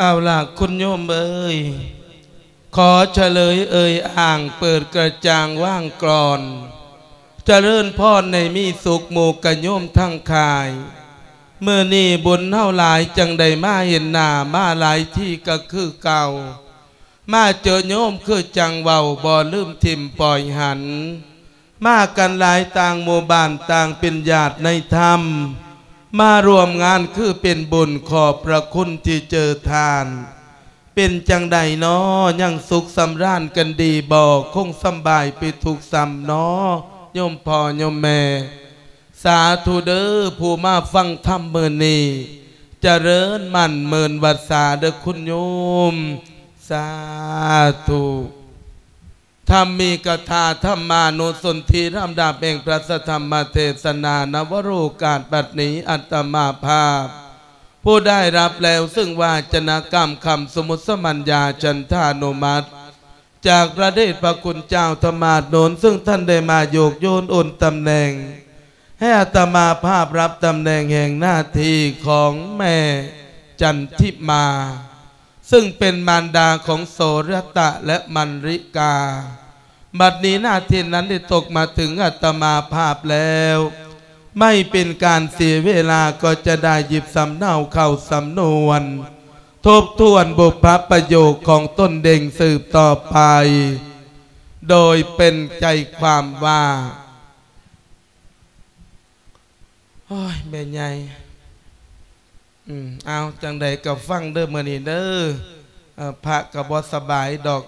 เอาล่ะคุณโยมเอ้ยขอเฉลยเอ่ยอ่างเปิดกระจางว่างกรอนเจริญพรในมีสุขหมู่กระโยมทั้งคายเมื่อนี่บุญเท่าหลายจังใดมาเห็นหน้ามาหลายที่ก็คือเก่า มาเจอโยมคือจังเว้าบ่ลืมทิมปล่อยหัน มากันหลายต่างหมู่บ้านต่างเป็นญาติในธรรม มารวมงานคือเป็นบุญขอบพระคุณที่เจอทาน เป็นจังใดน้อยังสุขสำราญกันดีบอกคงสำบายไปถูกสำน้อยมพ่อยมแม่ สาธุเด้อผู้มาฟังธรรมเมื่อนี้เจริญมั่นเมินวัดสาเด้อคุณโยม สาธุ ธรรมีกถาธรรมานุสนทีรำดาบเองพระสธรรมเทศนานวโรกาสบัดนี้อัตมาภาพ ผู้ได้รับแล้วซึ่งว่าจนกรรมคำสมุทสมัญญาจันทานุมัติ จากพระเดชพระคุณเจ้าธรรมาโนนซึ่งท่านได้มาโยกโยนโอนตำแหน่ง ให้อัตมาภาพรับตำแหน่งแห่งหน้าที่ของแม่จันทิมา ซึ่งเป็นมารดาของโสรตะและมันริกา บัดนี้หน้าที่นั้นได้ตกมาถึงอัตมาภาพแล้ว ไม่เป็นการเสียเวลาก็จะได้หยิบสำเนาเข้าสำนวน ทบทวนบุพประโยคของต้นเด่งสืบต่อไป โดยเป็นใจความว่า โอ้ยแม่ใหญ่ อืมเอาจังใดกับฟังเด้อมื่อนี้เด้อพระกับบสบายดอก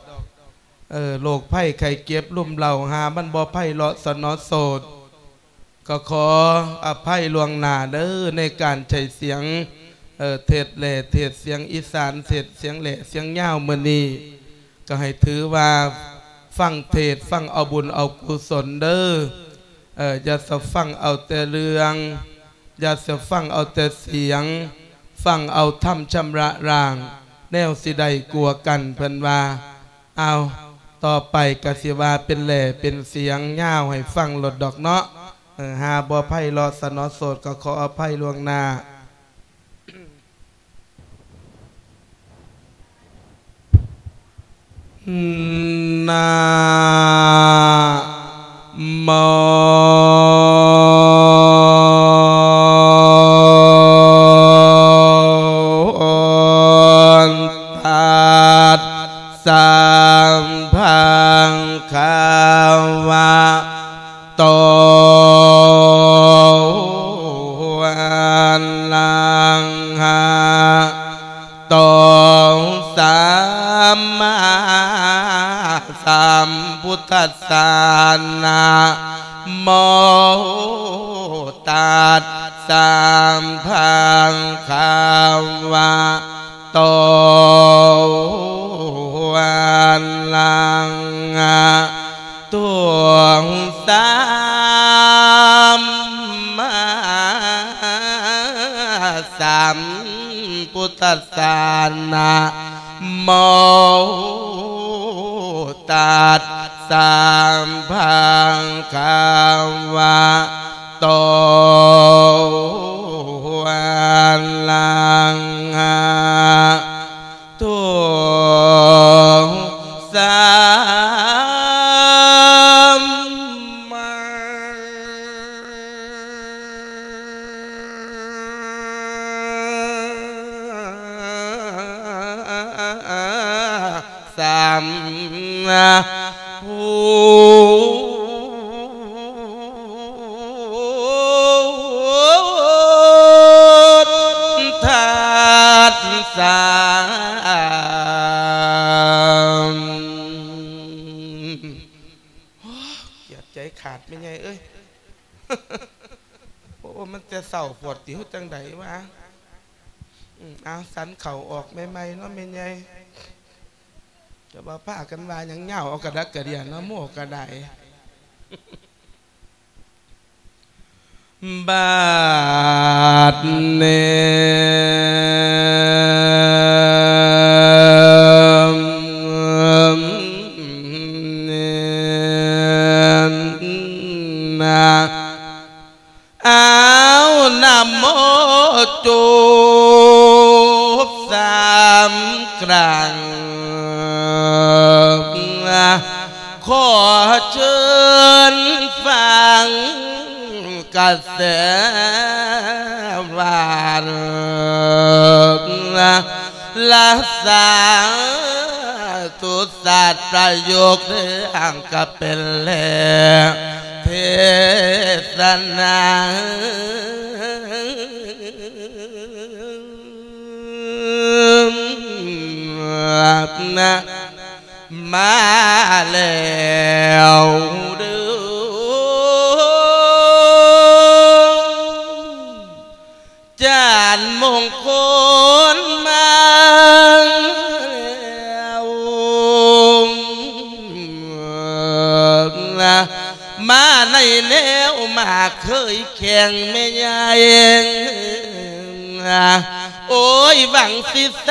เออโรคไข้ไข้เก็บลุ่มเหล่าหามันบ่ไพ่เลาะสนอโสด ก็ขออภัยลวงหนาเด้อในการใช้เสียงเออเทศแหล่เทศเสียงอีสานเทศเสียงแหล่เสียงยาวมื่อนี้ก็ให้ถือว่าฟังเทศฟังเอาบุญเอากุศลเด้อเอออย่าสะฟังเอาแต่เรื่องอย่าสะฟังเอาแต่เสียง ฟังเอาถ้ำชำระร่าง แนวสิใดกลัวกันเพิ่นว่า เอาต่อไปกสิวาเป็นแหล่เป็นเสียงย่าวให้ฟังหลดดอกเนาะหาบ่ไพ่รอสนอโสดก็ขออภัยล่วงหน้านะโม คาวะโตวันลังหาตสามมาสัมพุทธสสานาโมตัดสามพังคาวะโตวันลัง ตัวสามมาสามพุทธศาสนาโมตัดสามพังคาวะโตวันลัง ใหม่ๆเนาะไม่ไงจะมาผ้ากันวาอย่างเงาเอากระดักกระเดียนเนาะโม่กระไดบาดเน งไม่ยายนะโอ้ยหวังสิแส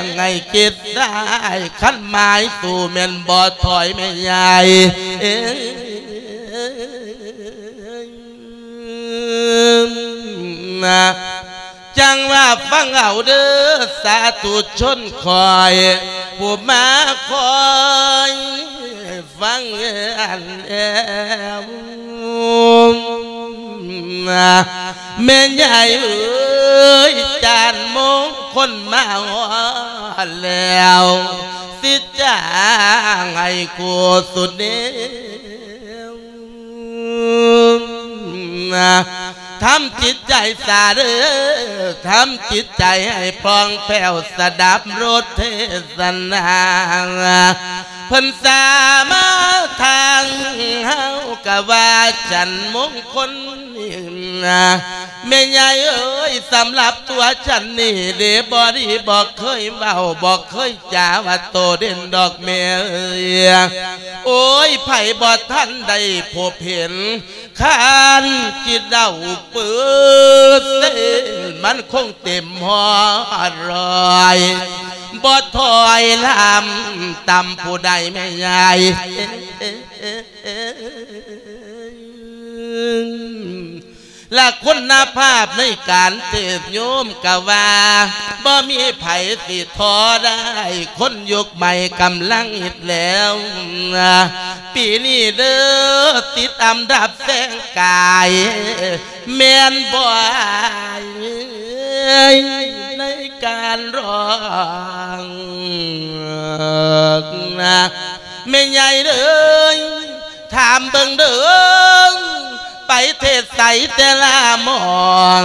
งไงเกิดได้ขันไม้สู่แม่นบ่ถอยไม่ใหญ่เอ้ยนะจังว่าฟังเอาเด้อสาธุชนคอยผู้มาคอยฟังอันแล้วนะ แม่ใหญ่เอ้ยจานมงคนมาหอดแล้วสิจ้างให้กูสุดเดียวทำจิตใจสาเด้อทำจิตใจให้พองแผ้วสดับรถเทศนาเพิ่นสามาทางเฮากะว่าฉันมงคลนี่นะแม่ใหญ่เอ้ยสำหรับตัวฉันนี่เดบอดีบอกเคยเบาบอกเคยจ่าว่าโตเด่นดอกแม่เอ้ยโอ้ยไผ่บอท่านได้พบเห็นขานจิตเดาเปิดเส้นมันคงเต็มหอรอยบ่ถอยลำตำผู้ใดไม่ใหญ่และคุณภาพในการเทศโยมกะว่าบ่มีไผสิท้อได้ คนยุคใหม่กำลังอิดแล้ว ปีนี้เด้อติดอันดับแสงกาย แม่นบ่าย ในการร้องนะแม่ใหญ่เด้อถามเบิ่งเด้อไปเทศใสแต่ละมอง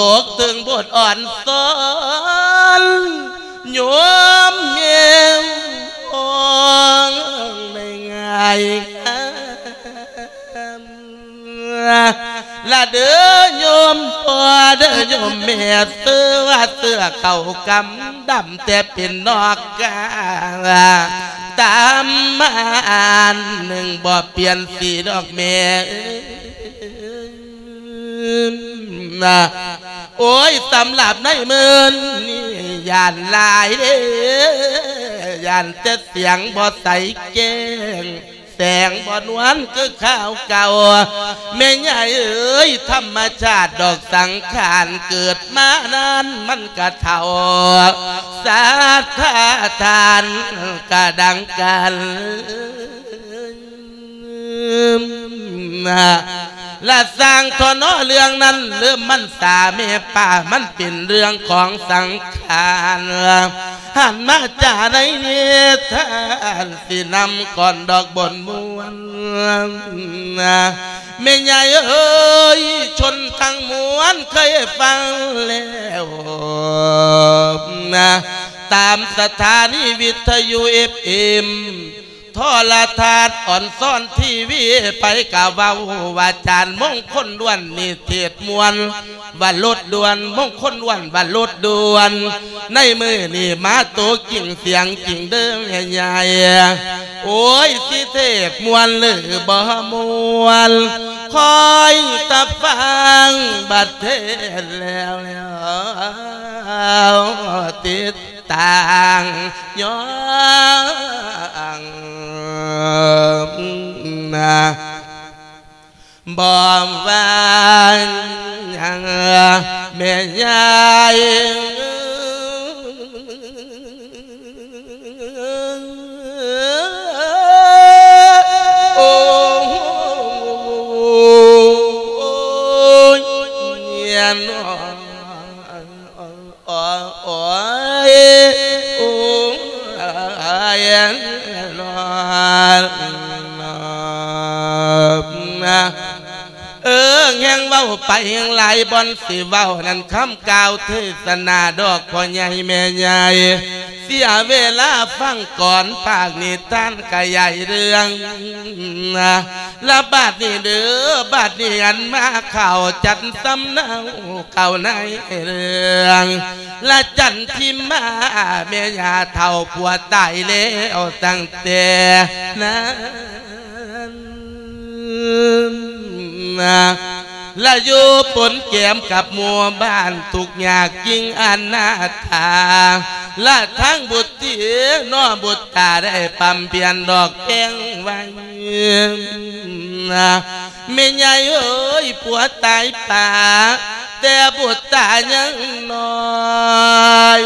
ตกถึงบทอ่อนสอนโยมเมียวองไม่ง่าย ละเด้อโยมพ่อเด้อโยมแม่เสื้อว่าเสื้อเก่ากำดำแต่เป็นนอกกาตามมาอันหนึ่งบ่เปลี่ยนสีดอกแม่นะโอ้ยสำหรับในเมือนนี่ยานลายเด้อยานจะเสียงบ่ใสแก้ง แสงบ่นวนคือข้าวเก่าแม่ใหญ่เอ้ยธรรมชาติดอกสังขารเกิดมานั้นมันกะเท่าสาธาทานกะดังกัน และสร้างทอนอเรื่องนั้นเรื่องมันสาเมป่ามันเป็นเรื่องของสังขารหันมาจาในเนทานสินำก่อนดอกบนมวนแม่ใหญ่เอ้ยชนทั้งมวนเคยฟังแล้วนะตามสถานีวิทยุเอฟเอ็ม ทอลทานอ่อนซ่อนทีวีไปกะเว้าว่าจานมงคลด้วนนี่เทศมวลว่าลดด่วนมงคลด้วนว่าลดด่วน ในมือนี่มาโตกิ่งเสียงกิ่งเดิมใหญ่โอ้ยสิเทศมวลหรือบ่มวลคอยตะฟังบัดเทศแล้วแล้วติดต่างย้อน bom van mẹ nhai ôm ôm ôm เว้าไปแหงไหลายบอนสิเว้านั่นคำกล่าวเทศนาดอกพ่อใหญ่แม่ใหญ่เสียเวลาฟังก่อนปากนิทานกะใหญ่เรื่องนะและบาดนี้เด้อบาดนี้อันมาข่าวจัดสำเนาเก่าในเรื่องและจันทิมาแม่ยาเท่าผัวตายแล้วตั้งแต่นั้นนะ และอยู่ปนแกมกับมัวบ้านทุกอยากยิ่งอันนาถาและทั้งบุตรที่น้อบุตรตาได้ปั๊มเปลี่ยนดอกแกงไว้นะไม่ใหญ่เอ้ยผัวตายป่าแต่บุตรตายังน้อย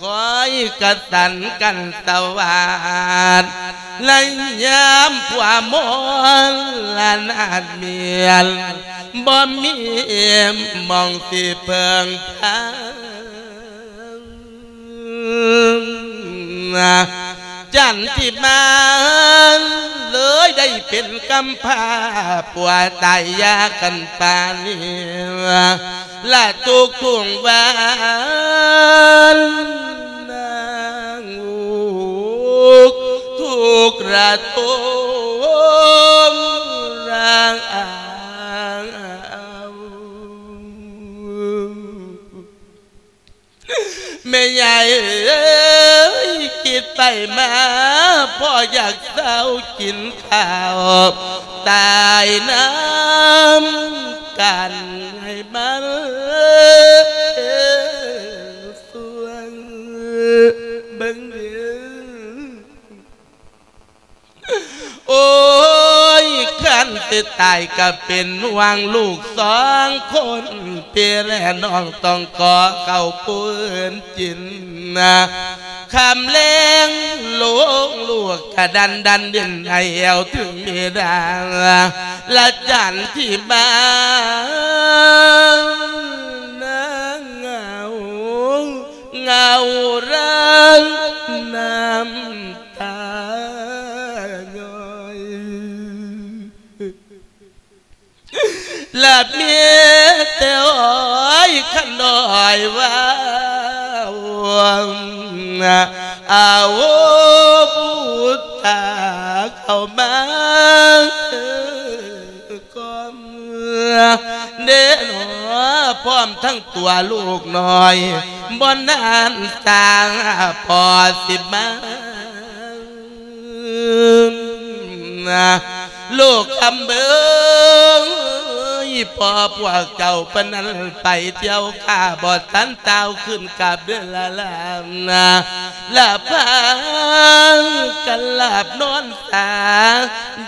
คอยกระตันกันตวาด และยามผัวมอนละนาดเมียนบ่มีมองสิเพิงทางจันที่มาเลยได้เป็นกำพาปัวตายยากันปานนี้ละตุกทุ่งวานนางอุก กระทมรางอาวแม่ใหญ่เอ้ยคิดไปมาพ่ออยากเศร้ากินข้าวตายน้ำกันให้มันสวงบังเดือ โอ้ยขันติตายก็เป็นวางลูกสองคนเปียแลน้องต้องก่อเก่าปืนจินนะคำเลงลูกลูกกระดันดันดินให้เอวถึงมีดาละจันที่บ้านนางเงาเงารังน้ำตา หลับเมียแต่อ้ยขันน้อยว่าวนอาพุทธาเข้ามาก่อนเด่นพร้อมทั้งตัวลูกน้อยบนนานสร้างพอสิมานลูกคำเบิง พอพวกเจ้าปนันไปเที่ยวข้าบอดทันเต้าขึ้นกับเดือนละลามนะลาพางกันลาบนอนตา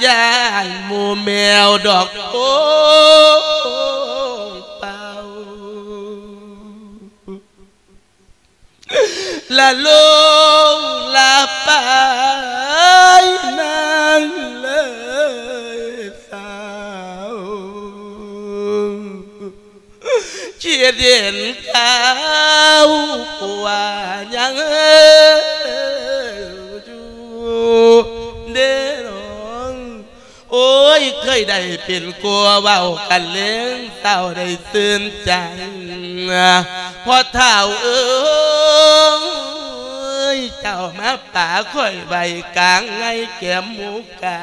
ย่านหมูแมวดอกโอ้เป่าละลงละไปนางเลยสา วเชียดเย็นข้าวปัวยังจูเด้น้องโอ้ยเคยได้เป็นกลัวเว้ากันเลี้ยงเต่าได้ตื่นใจพอเท่าเออ ยเจ้ามาป่าค่อยใบกลางไงแก้มหมูกา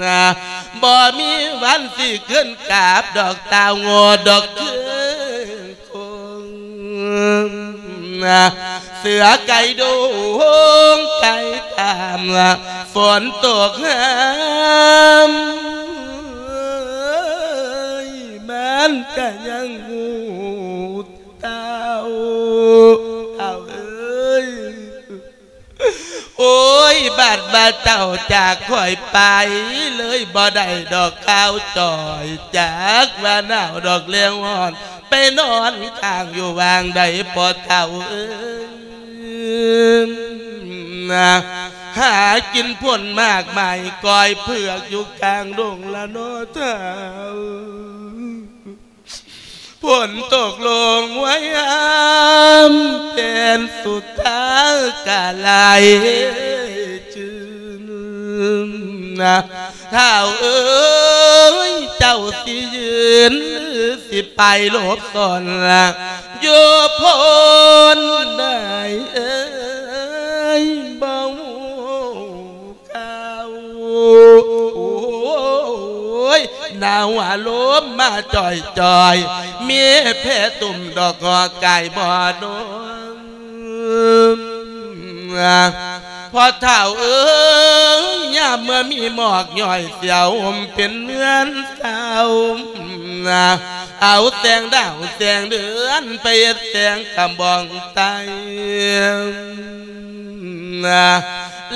มบ่มีวันสิขึ้นกาบดอกตาวงอดอกเคืนคงเสือไก่ดูงไก่ตามฝนตกห้ามมันก็ยังหูเต้า โอ้ยบาดบาดเจ้าจากข่อยไป เลยบ่ได้ดอกข้าวจ่อยจากว่าหนาวดอกเลี้ยงหอน ไปนอนข้างอยู่วางใดพอเท่าเอ้ยนะหากินผลมากมายก้อยเผือกอยู่กลางดงละโนเท่า ฝนตกลงไว้อามเป็นสุดท้ายกาลายจืนนะถ้าเอ้ยเจ้าสิยืนสิไปลบซ่อนละโยพนได้เอ้ยเบาข้าว ยหนาวอารมณ์มาจ่อยจอยๆมียแพ้ตุ่มดอกกอไก่บ่อดมพอเท่าเอ้ยยามเมื่อมีหมอกย่อยเสียวอมเป็นเนื้อนเศร้าเอาแสงดาวแสงเดือนไปแสงกำบองไต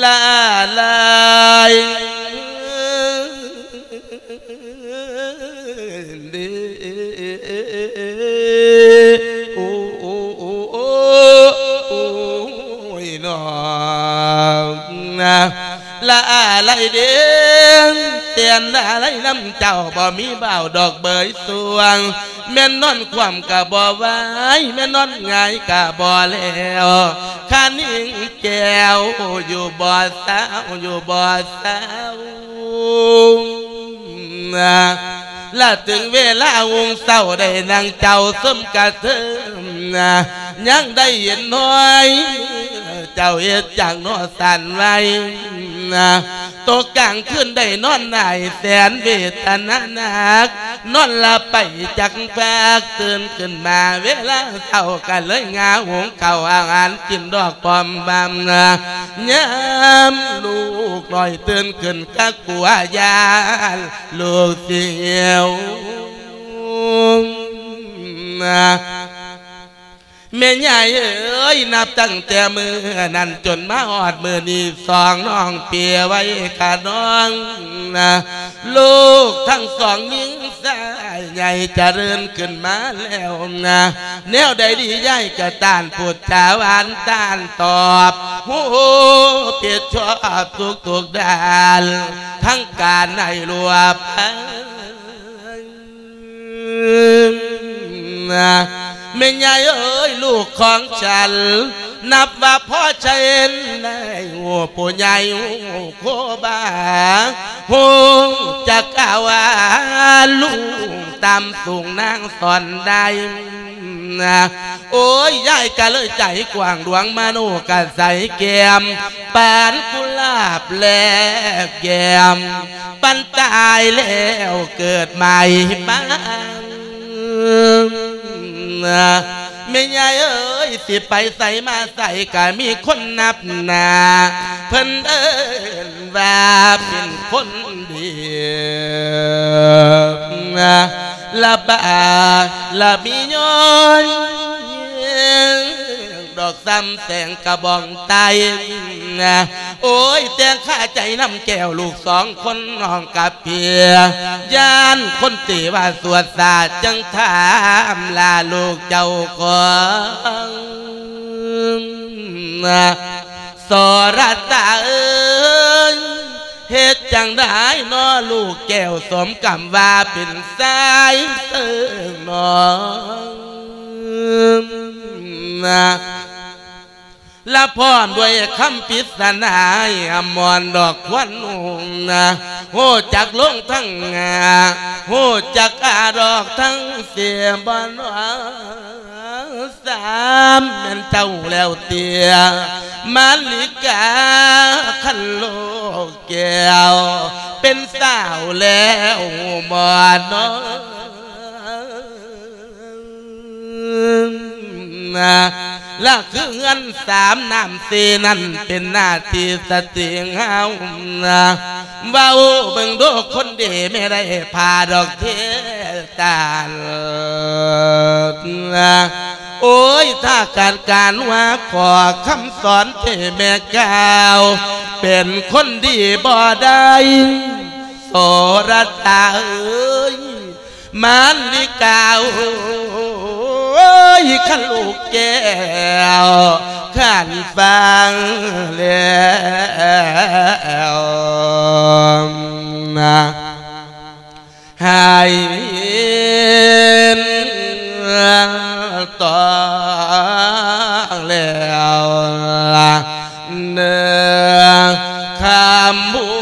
ลาลาย โอ้โอ้โอ้โอ้โอ้ยนอนะละอะไรเด้งเตียนอะไรน้ำเจ้าบ่มีเบาวดอกเบยสวง แม่นนอนความกะบ่ไหว้แม่นนอนไงายกะบ่แล้วข้านิ่งแก้วอยู่บ่สาวอยู่บ่สาวนะ และถึงเวลาวงเศร้าได้นางเจ้าสมกระเทิมนะยังได้เห็นน้อย เจ้าเอ็ดจังนอสันไว้นะตกกลางคืนได้นอนไหนแสนเวทนาหนัก นอนหลับไปจักแปกตื่นขึ้นมาเวลาเท่ากันเลยงาหงข้าอาหารกินดอกปอมบามนะยามลู กหน่อยตื่นขึ้นก็กลัวยานลูกเสียวนะ แม่ใหญ่เอ้ยนับตั้งแต่มือนั้นจนมาออดมือนี้สองน้องเปียไว้ขาน้องนะลูกทั้งสองยิงสายใหญ่จะเริญขึ้นมาแล้วนะแนวใดดีใหญ่กระตานพูดจาวานตานตอบโอ้โหเปียชอบทุกทุกด้านทั้งการในรัวพันนะ แม่ใหญ่เอ้ยลูกของฉัน นับว่าพ่อเชนได้หัวผู้ใหญ่หัวโคบาหูจะกล่าวาลูกตามสูงนางสอนได้นะโอ้ยยายกะเลยใจกว้างดวงมาโนกะใสแก้มปานกุลาบแลกแก้มปันตายแล้วเกิดใหม่บ้างน ไม่ใหญ่เอ้ยสิไปใส่มาใส่กะมีคนนับหนาเพิ่นเอิ้นว่าเป็นคนดีละบาละมีย้อน ดอกซ้ำแสงกระบองไตนะโอ้ยแตงข้าใจน้ำแก้วลูกสองคนน้องกับเพียยานคนตีว่าสวดศาจังถามลาลูกเจ้าของนสรตาเอ้ยเฮ็ดจังได้นอลูกแก้วสมกำว่าเป็นสายเติงน้องนะละพร้อมด้วยคำปิศนาอมรดอกควันนุ่งนะโหจักลงทั้งงาโหจักอาดอกทั้งเสียบานวาสามเป็นเจ้าแล้วเตียมาลิกาขันโลกแก้วเป็นสาวแล้วบอนน้อง และคือเงินสามน้ำสีนั่นเป็นหน้าที่สติงเฮานะเว้าเบิ่งดูคนดีไม่ได้พาดอกเทตาลนะโอ้ยถ้าการการว่าขอคำสอนเทแม่กาวเป็นคนดีบ่ได้โสรตาเอ้ยมันลิกาว ยขันลูกแก้วขันฟังแล้วนะห้เห็นต้องแล้วเนื้อคำบู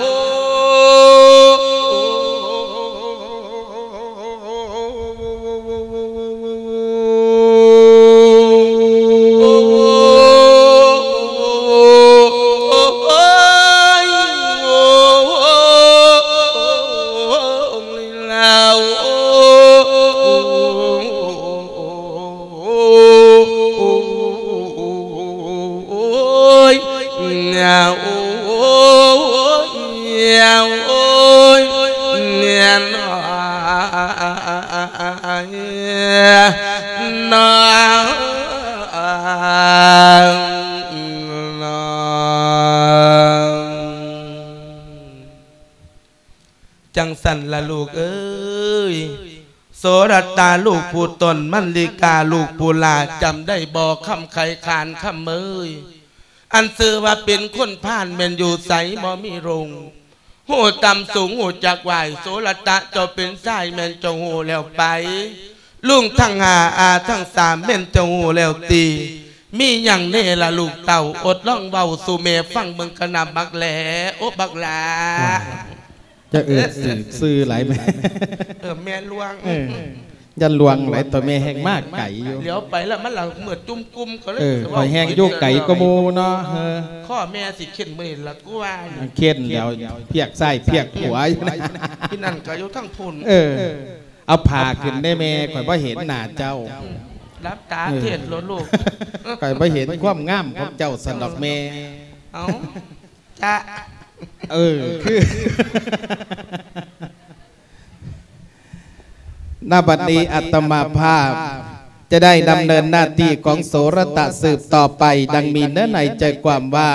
จังสันละลูกเอ้ยโสรตาลูกผู้ตนมันลิกาลูกผู้ลาจำได้บอกคำไขขานคำเมย อันซื้อว่าเป็นคนผ่านเมนอยู่ใสบ่มีรงหูต่ำสูงหูจักไหวโสรตะเจ้าเป็นสายเมนเจ้าหูแล้วไป ลุงทั้งหาอาทั้งสามเมนเจ้าหูแล้วตี มีอย่างเน่ละลูกเต่าอดล่องเบาสู่เมฟังเบิงกระนำบักแหลโอ้บักหลาจะเอิดสื่อซื้อไหลายไหมเออแม่ลวงเออ ยันลวงไหลายตัวแม่แห้งมากไก่อยู่เลี้ยวไปแล้วมันหลังเหมือนจุ่มกุมก็เลยเออหอยแห้งโยกไก่ก็โมเนาะเออข้อแม่สิเข็นมือละกูว่าอยู่เข็นเดี๋ยวเพียกไส้เพียกหัวอยู่นะที่นั่นก็อยู่ทั้งทุนเออ เอาผ่าขึ้นได้แม่ข่อยว่าเห็นหน้าเจ้ารับตาเออเทศรถลูกข่อยว่าเห็นความงามของเจ้าสนดอกแม่เอาจ้าเออคือ หน้าบัดนี้อัตมาภาพ จะได้ดำเนินหน้าที่ของโสรตะสืบต่อไป ดังมีเนื้อในใจความว่า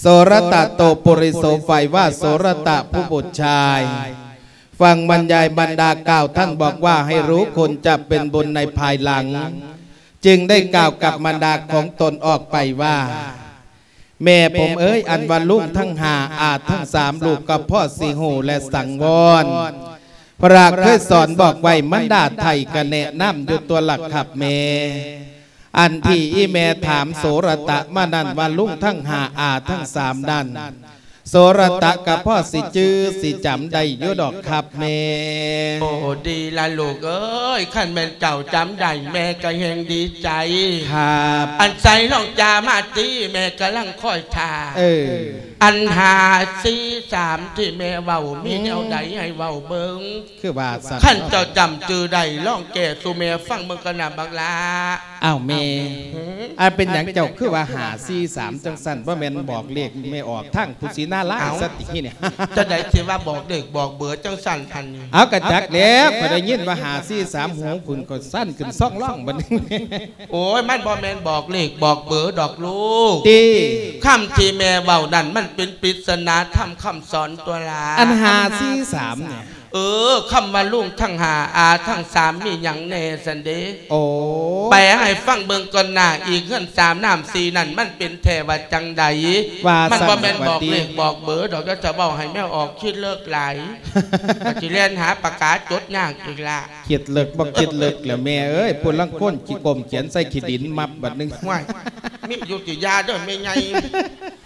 โสรตะโตปุริโสไฟว่าโสรตะผู้บุตรชาย ฟังบรรยายบรรดาก่าวท่านบอกว่าให้รู้คนจะเป็นบุญในภายหลัง จึงได้กล่าวกับบรรดาของตนออกไปว่าแม่ผมเอ้ยอันวันลุงทั้งหาอาจทั้งสามลูกกับพ่อสีหูและสังวร พระราเคยสอนบอกไว้มันดาไทยกันแนะนำอยู่ตัวหลักขับแม่อันที่อีแม่ถามโสรตะมานันวันลุงทั้งหาอาจทั้งสามดันโสรตะกับพ่อสิจื้อสิจำได้อยุดอกขับแม่โอ้ดีละลูกเอ้ยขันแม่นเจ้าจำได้แม่ก็เฮงดีใจ ครับ อันใส่น้องจามาตีแม่กำลังคอยทาเอออันหาซีสามที่แม่เว้ามีแนวใดให้เว้าเบิงคือว่าสัตว์ขั้นเจ้าจำจือใดล่องแก่สุเมฟังเมืองกระนาบักลาอ้าวแม่อันเป็นอย่างเจ้าคือว่าหาซีสามจังสันว่าแม่นบอกเลขไม่ออกทั้งผู้สีหน้าล้านสติเนี่ยจะได้สิว่าบอกเด็กบอกเบื่อจังสั่นทันนี่เอากระจักแล้วก็ได้ยินว่าหาซีสามหูคุณก็สั้นขึ้นซ่องร่องบัดนี้โอ้ยมันบอแมนบอกเลขบอกเบอร์ดอกลูกตีคำที่แม่เบาดันมันเป็นปริศนาทำคำสอนตัวลาอันหาที่สามเนี่ย เออคำว่าลุงทั้งหาอาทั้งสามมีอย่างแน่สันเดโอ้ไปให้ฟังเบิงก่อนหน้าอีกขึ้นสามน้ำสี่นั่นมันเป็นแทว่าจังใดว่ามันสั่บ่แม่นว่าบอกติเลขบอกเบอร์ดอกก็จะบอกให้แม่ออกคิดเลิกไหลายก็จิเล่นหาปากกาจดยากอีกละเขียดเลิกบ่เขียดเลิกแล้วแม่เอ้ยปุ่นลังก้นขี้กลมเขียนใส่ขีดินมับบัดนึงว่ายมีอยู่ติยาเด้อไม่ไง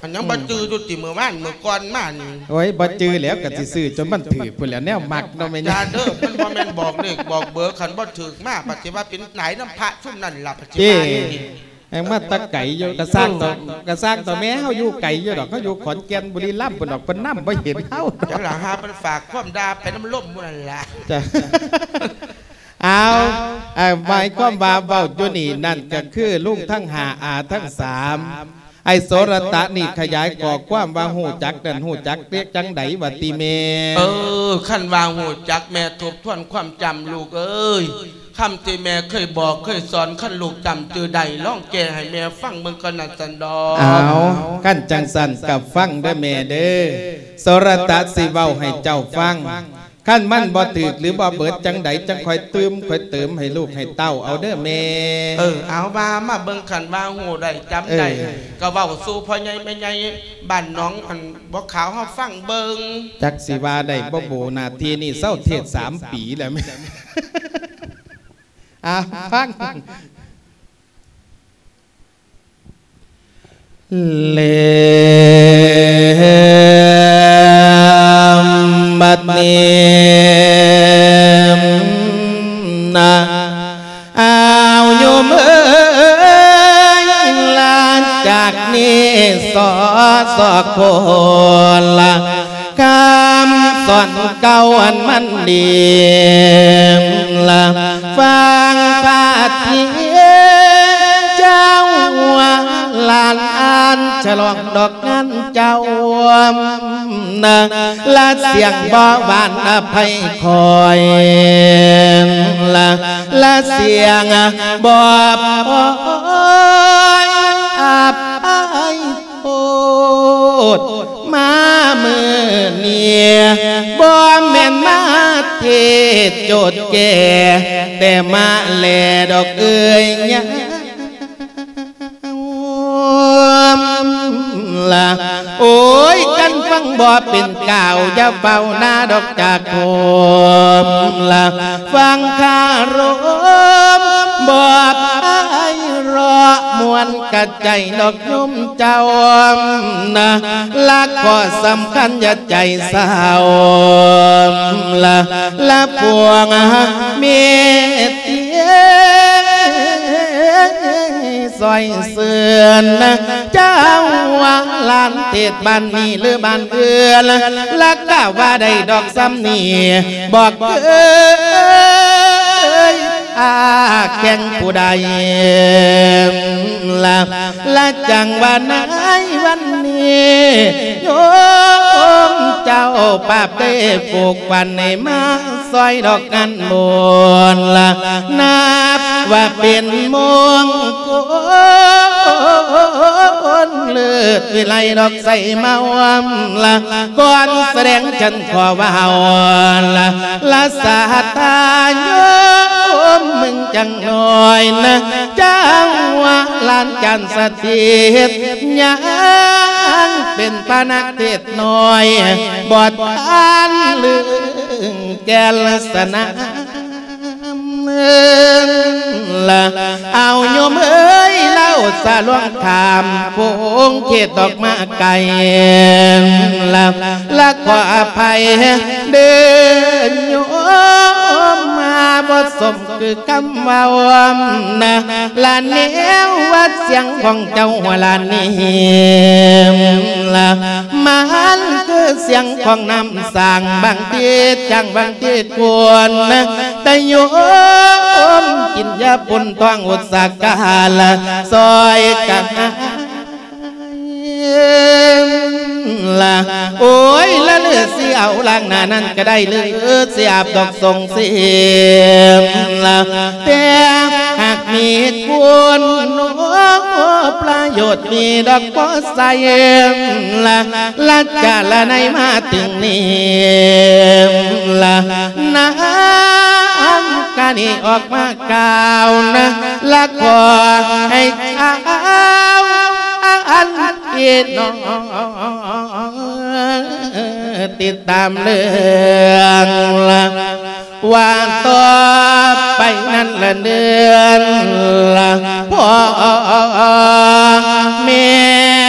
อันยังบ่จืออยู่ติเมื่อวานเมื่อก่อนมานี่โอ้ยบ่จื้อแล้วก็สิซื้อจนมันถือพุ่นแล้วแนวมักเนาะแม่ยาเนี่ยเด้อมันบ่แม่นบอกเลขบอกเบอร์คันบ่ถึกมาปฏิว่าเป็นไหนน้ำพระชุ่มนั่นล่ะปฏิเจ้ว่าอย่างนี้แห่งมาตะไก่อยู่กระสร้างตัวกระสร้างตัวแม่เฮาอยู่ไก่อยู่ดอกเฮาอยู่ขอนแก่นบุรีรัมย์พุ่นดอกเพิ่นนำบ่เห็นเฮาจังหลังหามันฝากความดาไปน้ำล่มมื้อนั่นล่ะจ้ะเอาเอาหมายความว่าเว้าอยู่นี่นั่นก็คือลุงทั้งหาอาทั้งสาม ไอ้โสรตะนี่ขยายก่อความว่าหูจักนั่นหูจักเรียกจังไดว่าติเมเออขั้นวางหูจักแม่ทบทวนความจำลูกเอ้ยคำที่แม่เคยบอกเคยสอนขั้นลูกจำจือใดล่องแก่ให้แม่ฟังเบิ่งกันนัดสันดอกเอาขั้นจังสันกับฟังเด้อแม่เด้อโสรตะสิเว้าให้เจ้าฟัง ขั้นมันบ่ตึกหรือบ่เบิดจังไดจังคอยเติมคอยเติมให้ลูกให้เต้าเอาเด้อแม่เออเอามามาเบิ่งขันว่าหูได้จำได้เออก็เว้าสู่พ่อใหญ่แม่ใหญ่บ้านน้องอันบ่ขาวเฮาฟังเบิ่งจักสิว่าได้บ่โบนาทีนี่เศร้าเทศสามปีแล้วแม่อะฟังเล มบัดนี้นะเอาโยมเอ้ยลานจากนี้สอสอคนละคำสอนเก่าอันมันดีละฟ้า ฉลองดอกงานเจ้านะละเสียงบ่บานอภัยคอยละละเสียงบ่ปอยอับอายโทษมาเมื่อเนี่ยบ่แม่นมาเทศโจดแก่แต่มาแลดอกเอ้ยเนี่ย กังบ่เป็นก่าวอย่าเฝ้าหน้าดอกจากผมละฟังคารมบ่ไปรอมวนกระใจดอกยุ่มเจ้านะละก็สำคัญอย่าใจเศร้าละละพวงเมตเตีย ซอยเสือนเจ้าว่าลานเทศบ้านนี้หรือบ้านเอือนลักกะว่าได้ดอกซ้ำนี่บอกเอ้ยอาแข่งผู้ใดละละจังวันไหนวันนี้โยมเจ้าปาเต้ปลูกปันในมาซอยดอกกันบนละนับ ว่าเป็นมงคลเลือดวิไลดอกใส่มาวละก่อนแสดงฉันขอว่าวละละสาตาโยมมึงจังหน่อยนะจ้างว่าลานจันสถิตยังเป็นปานักเทศน้อย บอดทานลืงแกลสนะ ละเอาโยมเอ้ยเล่าสาลวงถามพงเขตดอกมาไก่ละละขออภัยเดินโยม บทสมคือคำว่าวนะละเนียววัดเสียงของเจ้าหัวลานนี้ละมันคือเสียงของน้ำสางบางทีจังบางทีควรนะแต่โยมกินยาปุ่นท้องอุตสาหกาละซอยกันละโอ้ยล เลือดเสียวล่างหน้านั้นก็ได้เลือเสียบดอกทรงเสียมละแต่หากมีควรนัวประโยชน์มีดอกก็ใส่ละละจะละในมาถึงนี้ละน้ำกานี่ออกมาก่าวนะละขอให้ข้า อันเอ็นน้องติดตามเรื่องละว่าต่อไปนั้นละเดือนละพ่อแม่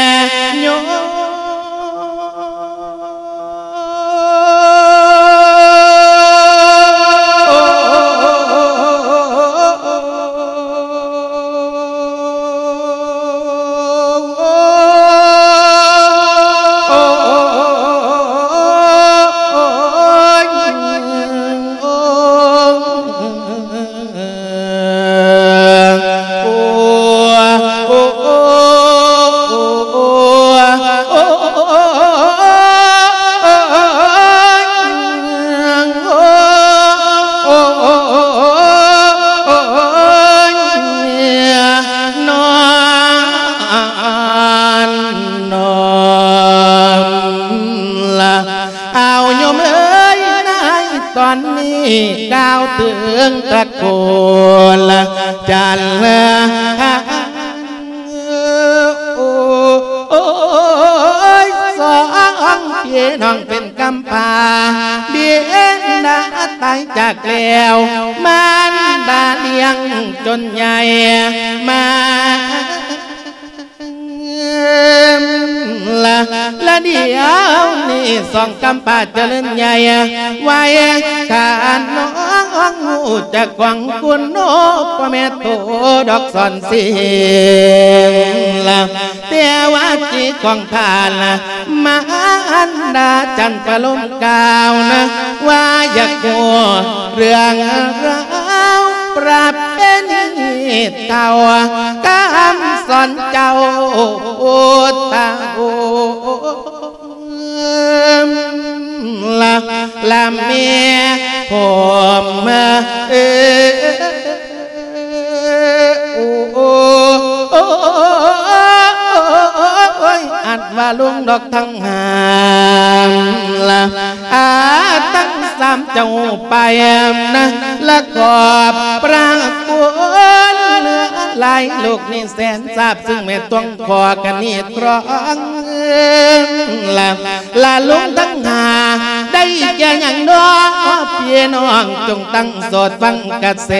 น้องเป็นกำพาเบียนดาตายจากแล้วมันดาเลี้ยงนใหญ่มา สองกำปาเจริญใหญ่ไว้ขานน้องหูจะกวังกุนโนพ่อแม่โตดอกสอนเสียงละแต่ว่าจีของผ่านละมาอันดาจันทร์ประลมกาวนะว่าอยากกลัวเรื่องราวปรับเป็นเต่ากำสอนเจ้าตาโอ ละละเมียผมเอโอ้โอ้โอ้ยอัดว่าลุงดอกทั้งหามละอาตั้งสามเจ้าไปนะละกอบปรากฏ ลายลูกนี่แสนทราบซึ่งแม่ต้องขอกันนี่ครองละละลุงทั้งหาได้แก่อย่างน้อพี่น้องจงตั้งสดฟังกระเส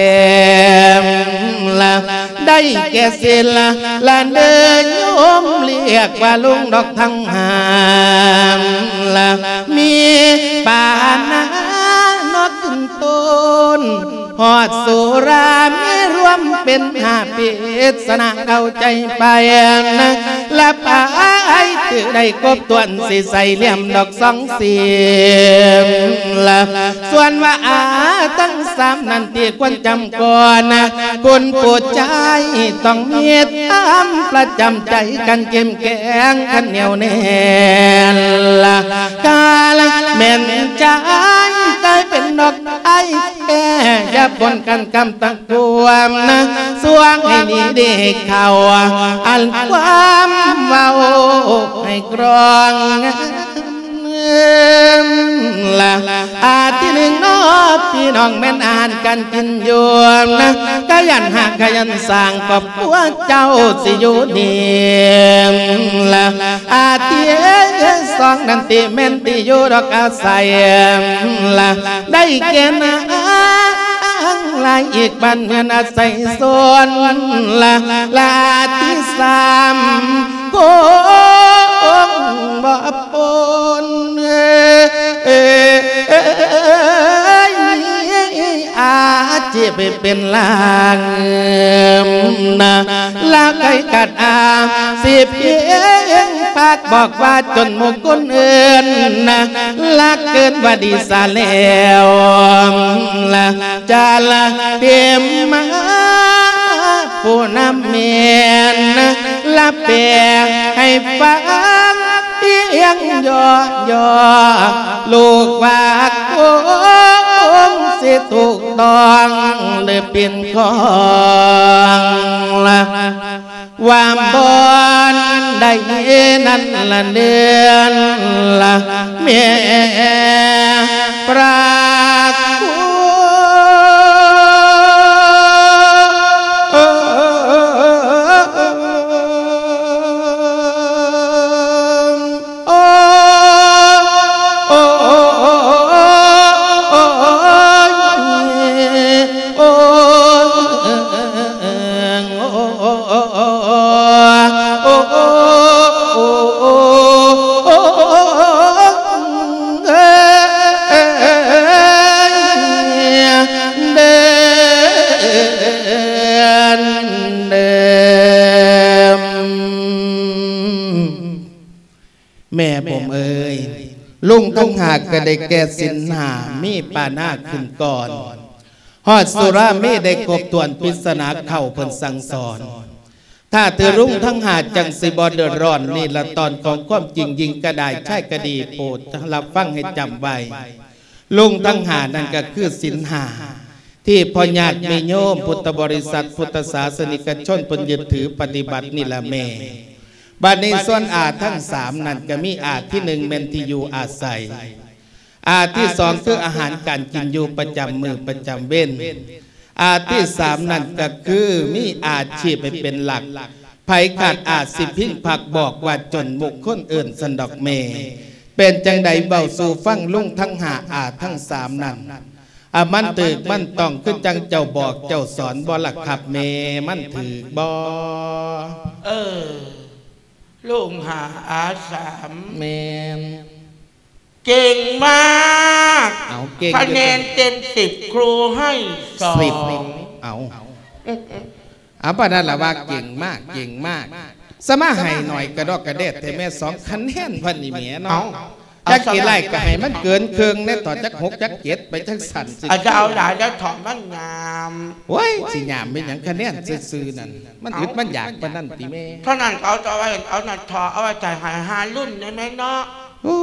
มละได้แก่ศิลละละเดินโยมเรียกว่าลุงดอกทั้งหามละมีป่านานกขึ้นต้น หอดสุรามีรวมเป็นหาปิศนาเข้าใจไปนะและปายถือได้กบตวนสิใส่เหลี่ยมดอกสองเสียมละส่วนว่าอาตั้งสามนันที่ควรจำก่อนนะคุณปวดใจต้องเมีตามประจำใจกันเข้มแข็งกันเหนียวแน่นละกาละแม่นใจ อย่าบนกันกำตังกวมนะสวงให้ดีเด็กเขาอันความเบาให้กรองละอาที่หนึ่งนอพี่น้องแม่นอ่านกันกินอยู่นะขยันหักขยันสร้างครอบครัวเจ้าสิอยู่ดีละอาที่สองนันติแม่นติอยู่ดอกอาศัยละได้แก่นะาลายอีกบันเมือนอาศัยส่วนละลาที่สามโกงบ่ปนเออาจีไปเป็นลางนะลาไก่กัดอาสิเพียง ปากบอกว่าจนหมุกุนเอื่นนะลักเกินว่าดีสาแล้วละจะละเตียมมาผู้นำเมียนละเปียให้ฟังเพียงย่อย่อลูกว่าคงสิถูกต้องหรือเป็นของละ วามบอนได้นั่นละเดือนละเมียปราากก็ได้แก่สินหามีปานาขึ้นก่อนฮอดสุรามีได้กบตวนปริศนาเข้าเพิ่นสั่งสอน ถ้าเธอรุ่งทั้งหาดจังสิบอเดือดร้อน นี่ละตอนของความจริงยิงกระไดใช่กระดีโปรดรับฟังให้จำไว้ลุงทั้งหาดนั่นก็คือสินหา ที่พอญาติมีโยมพุทธบริษัท พุทธศาสนิกชนปนยึดถือปฏิบัตินี่ละแม่บัดในส่วนอาทั้งสามนั่นก็มีอาที่หนึ่งเมนที่อยู่อาศัย อาที่สองคืออาหารการกินอยู่ประจำมือประจำเว้นอาที่สามนั่นก็คือมีอาชีพไปเป็นหลักไผขาดอาจสิพิงผักบอกว่าจนบุคคลอื่นสันดอกเม เป็นจังใดเบาสู่ฟังลุงทั้งหาอาทั้งสามนั่นอะมันตึกมันต้องคือจังเจ้าบอกเจ้าสอนบ่ล่ะครับแม่มันถือบ่เออลุงหาอาสามแม่น เก่งมากเอาเก่งคะแนนเต็มสิบครูให้สอสิบงเอาเอาปานนั้นล่ะว่าเก่งมากเก่งมากสมาให้หน่อยกระดอกกระเด็ดแต่แม่สองคะแนนพันนี่แหม่เนาะจักกี่ไร่ก็ให้มันเกินครึ่งแน่ต่อจักหกจักเจ็ดไปจักสั่นสิอาจจะเอาหลายแล้วถอดมันงามโว้ยสิยามเป็นหยังคะแนนซื่อๆนั่นมันอึดมันอยากปานนั้นติแม่เท่านั้นเขาจะเอาไว้เอาหนัดทอเอาไว้จ่ายหายหารุ่นได้ไหมเนาะ โอ้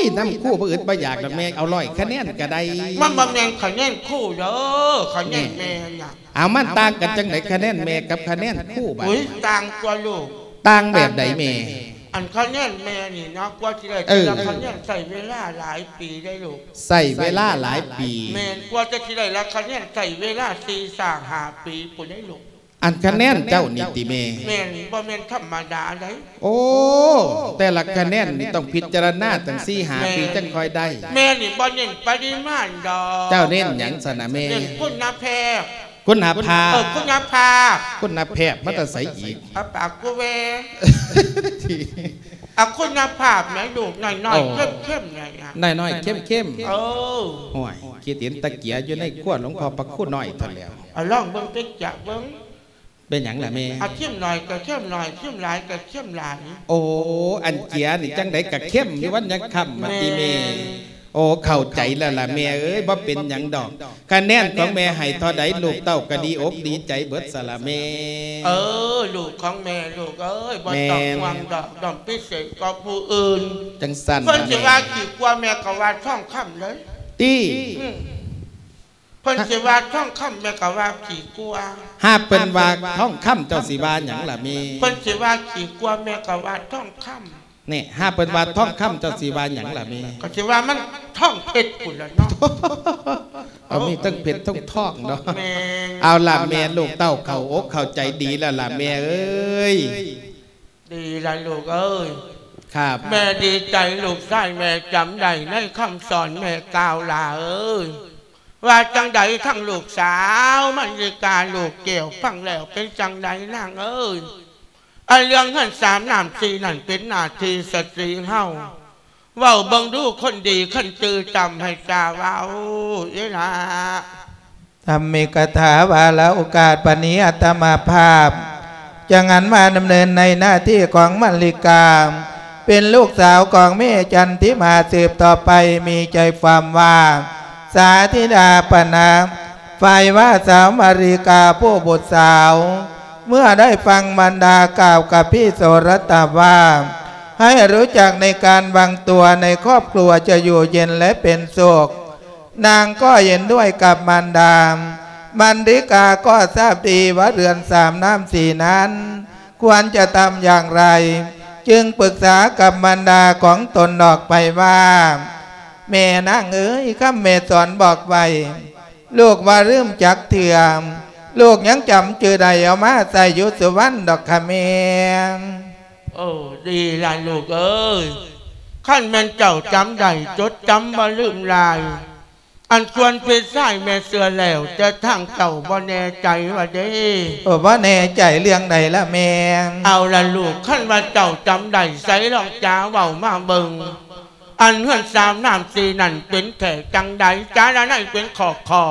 ยน้ำคู่บ่อึดบ่อยากละแม่เอาร้อยคะแนนก็ได้มันบำเพ็ญคะแนนคู่เด้อคะแนนแม่เนี่ยเอามันต่างกันจังไหนคะแนนแม่กับคะแนนคู่บัดอุ้ยต่างกว่าลูกต่างแบบใดแม่อันคะแนนแม่นี่เนาะกว่าที่ได้เออจะคะแนนใส่เวลาหลายปีได้ลูกใส่เวลาหลายปี แม่นกว่าจะที่ได้ละคะแนนใส่เวลาสี่สามหาปีปุ่นได้ลูก อันคะแนนเจ้านี่ติแม่แม่นบ่แม่นธรรมดาได้โอ้ แต่ละคะแนนนี่ต้องพิจารณาตั้งสี่หาปีจังคอยได้ แม่นี่บ่เน้นปริมาณดอกเจ้าเน้นหยังสนะแม่เน้นคุณภาพคุณหาพาเออคุณภาพคุณหาแพทย์มาแตใสอีกเอาปากกูเวเอาคุณภาพไหนลูกหน่อยโอ้ๆเข้มๆหน่อยอะน้อยน้อยๆเข้มเข้มเออๆห่วยคิดเห็นตะเกียอยู่ในขวดหลวงพ่อประคุณน้อยเท่าแล้วเอาลองเบิ่งติ๊กจักเบิ่ง เป็นหยังล่ะแม่เอาเข้มหน่อยก็เข้มหน่อยเข้มหลายก็เข้มหลายโอ้อันเกียนี่จังไดกะเข้มอยู่วันยังค่ำมาติแม่แม่โอ้เข้าใจแล้วล่ะแม่เอ้ยบ่เป็นหยังดอกคะแนนของแม่ให้เท่าใดลูกเต้าก็ดีอกดีใจเบิดสละแม่ เออลูกของแม่ลูกเอ้ยบ่ต้องแม่ห่วงดอกดอกพิเศษก็ผู้อื่นจังสั่นเพิ่นล่ะสิแม่ว่ากี่กว่าแม่ก็ว่าท่องคำเลยตี้อืม เพิ่นสิว่าท่องคำแม่ก็ว่ากี่กว่าหาเปิ้นว่าท้องค่ำเจ้าสิว่าหยังล่ะแม่เพิ่นสิว่ากี่กว่าแม่ก็ว่าท่องคำนี่หาเปิ้นว่าท้องค่ำเจ้าสิว่าหยังล่ะแม่ก็สิว่ามันท่องเพชรพุ่นละเนาะเอามีทั้งเผ็ดทั้งท้องเนาะแม่งเอาล่ะแม่ลูกเต้าเข้าอกเข้าใจดีแล้วล่ะแม่เอ้ยดีละลูกเอ้ยครับ แม่ดีใจลูกชายแม่จำได้ในคำสอนแม่กล่าวลาเอ้ย ว่าจังใดทั้งลูกสาว มันริกาลูกเกี่ยวฟังแล้วเป็นจังใดนางเอ้ยอันเรื่องเงินสามนามสี่นั่นเป็นหน้าที่สตรีเฮาเว้าเบิ่งดูคนดีขันจือจำให้ตาเว้าอีหละธรรมิกถาวาละโอกาสปณิอัตมาภาพจะงันมาดำเนินในหน้าที่ของมัลลิกาเป็นลูกสาวของแม่จันทิมาสืบต่อไปมีใจความว่า สาธิดาปนาฝ่ายว่าสาวมาริกาผู้บุตรสาว เมื่อได้ฟังบรรดากล่าวกับพี่โสรตาว่า ให้รู้จักในการวางตัวในครอบครัวจะอยู่เย็นและเป็นสุขนางก็เห็นด้วยกับมารดามันดิกาก็ทราบดีว่าเรือนสามน้ำสี่นั้น ควรจะทำอย่างไร จึงปรึกษากับมารดาของตนออกไปว่า แม่นางเอ๋ยข้าแม่สอนบอกไว้ลูกว่าเริ่มจักเถื่อมลูกยังจำจือใดเอามาใส่อยุสุวรรณดอกขะแมงโอ้ดีละลูกเอ้ยขั้นแม่นเจ้าจำได้จดจำมาลืมลาย อันควรเป็นสายแม่เสือแล้วแต่ทางเจ้าบ่แน่ใจว่าเด้โอ้ว่าแน่ใจเรื่องใดละแมงเอาละลูกขั้นว่าเจ้าจำได้ใส่ลองจ้าเว้ามาเบิง อันเฮือนสามน้ำสีนั่นเป็นแขกจังใดจ้าละนั่นเป็นขอคอ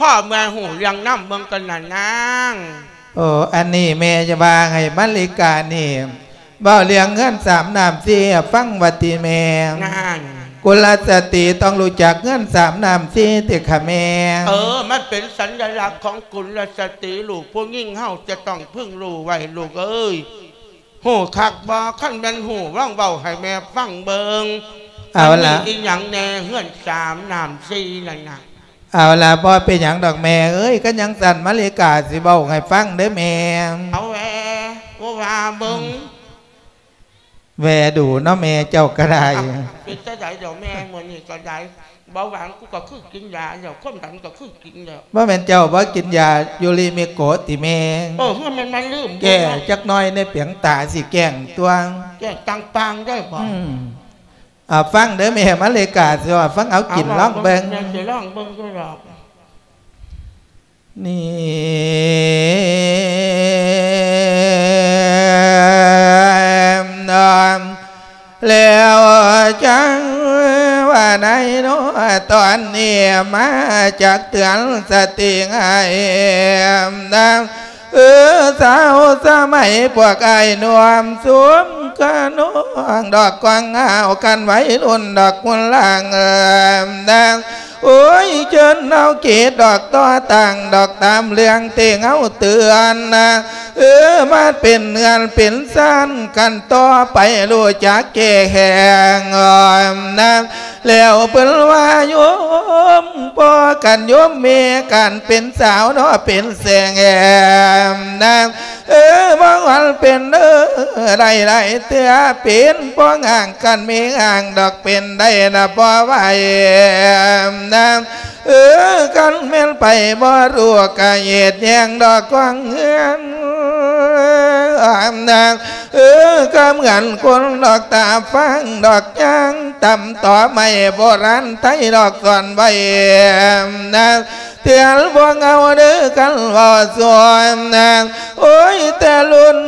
พ่อแม่หูเรียังน้ำเมืองกันน่ะนางโอ้อันนี้แม่จะบางให้มัลลิกานี่เบ้าเลี้ยงเงินสามน้ำสี่ฟังวัติแมงนานกุลสตรีต้องรู้จักเงินสามน้ำสี่ติขะแมงเออ มันเป็นสัญลักษณ์ของกุลสตรีลูกพวกยิ่งเฮาจะต้องพึ่งรู้ไว้ลูกเอ้ยหูคักบอขั้นเป็นหูร่องเบาให้แม่ฟังเบิง เอาละมันมีอีหยังแน่เฮือนสามน้ำสี่นั่นนะเอาละบ่เป็นอย่างดอกแม่เอ้ยก็ยังสั่นมัลลิกาสิเบ้าให้ฟังเด้อแม่เอาแหวว่าว่าเบิงแวดูเนาะแม่เจ้าก็ได้เป็นแต่ใดเดี๋ยวแม่มื่อนี้ก็ได้เบาหวานกูก็คือกินยาเดี๋ยวความดันก็คือกินเดี๋ยวว่าแม่นเจ้าบ่กินยายูริเมโกะติแม่เออเพื่อมันมันลืมแก่จักหน้อยในเปียงตาสิแก่งตัวแก่ตังปังได้บ่อืม อ่าฟังเด้อแม่มัลลิกาสิว่าฟังเอากินล่องเบิงแม่จะล่องเบิงก็หรอกนี่นอนแล้วจังว่าในโนตอนนี้มาจากเตือนสติให้ดัง เออสาวสมัยพวกไอ้หนวมสวมกันนองดอกกวางเอากันไว้รุ่นดอกกุหลางเอิมดัง โอ้ยเชิญเอาเกตดอกต่อต่างดอกตามเรื่องเตียงเอาเตือนนะเออมาเป็นเงินเป็นสั้นกันต่อไปรู้จักเกแหงอนนะแล้วเปิ้นว่าโยมพอกันโยมเมีกันเป็นสาวเนาะเป็นแสงแอมนะเออบางวันเป็นเออไรไรเตือเป็นป้องอ่างกันมีอ่างดอกเป็นได้นะพอไหวนะเออกันเม่นไปบ่รู้กะเหตุแยงดอกกวางเฮือนอามนางเออกำงันคนดอกตาฟังดอกยางต่ำต่อไม่โบราณไทยดอกส่วนใบนางเตือนบ่เงาเด้อกันบ่สวนนางโอ้ยแต่รุ่น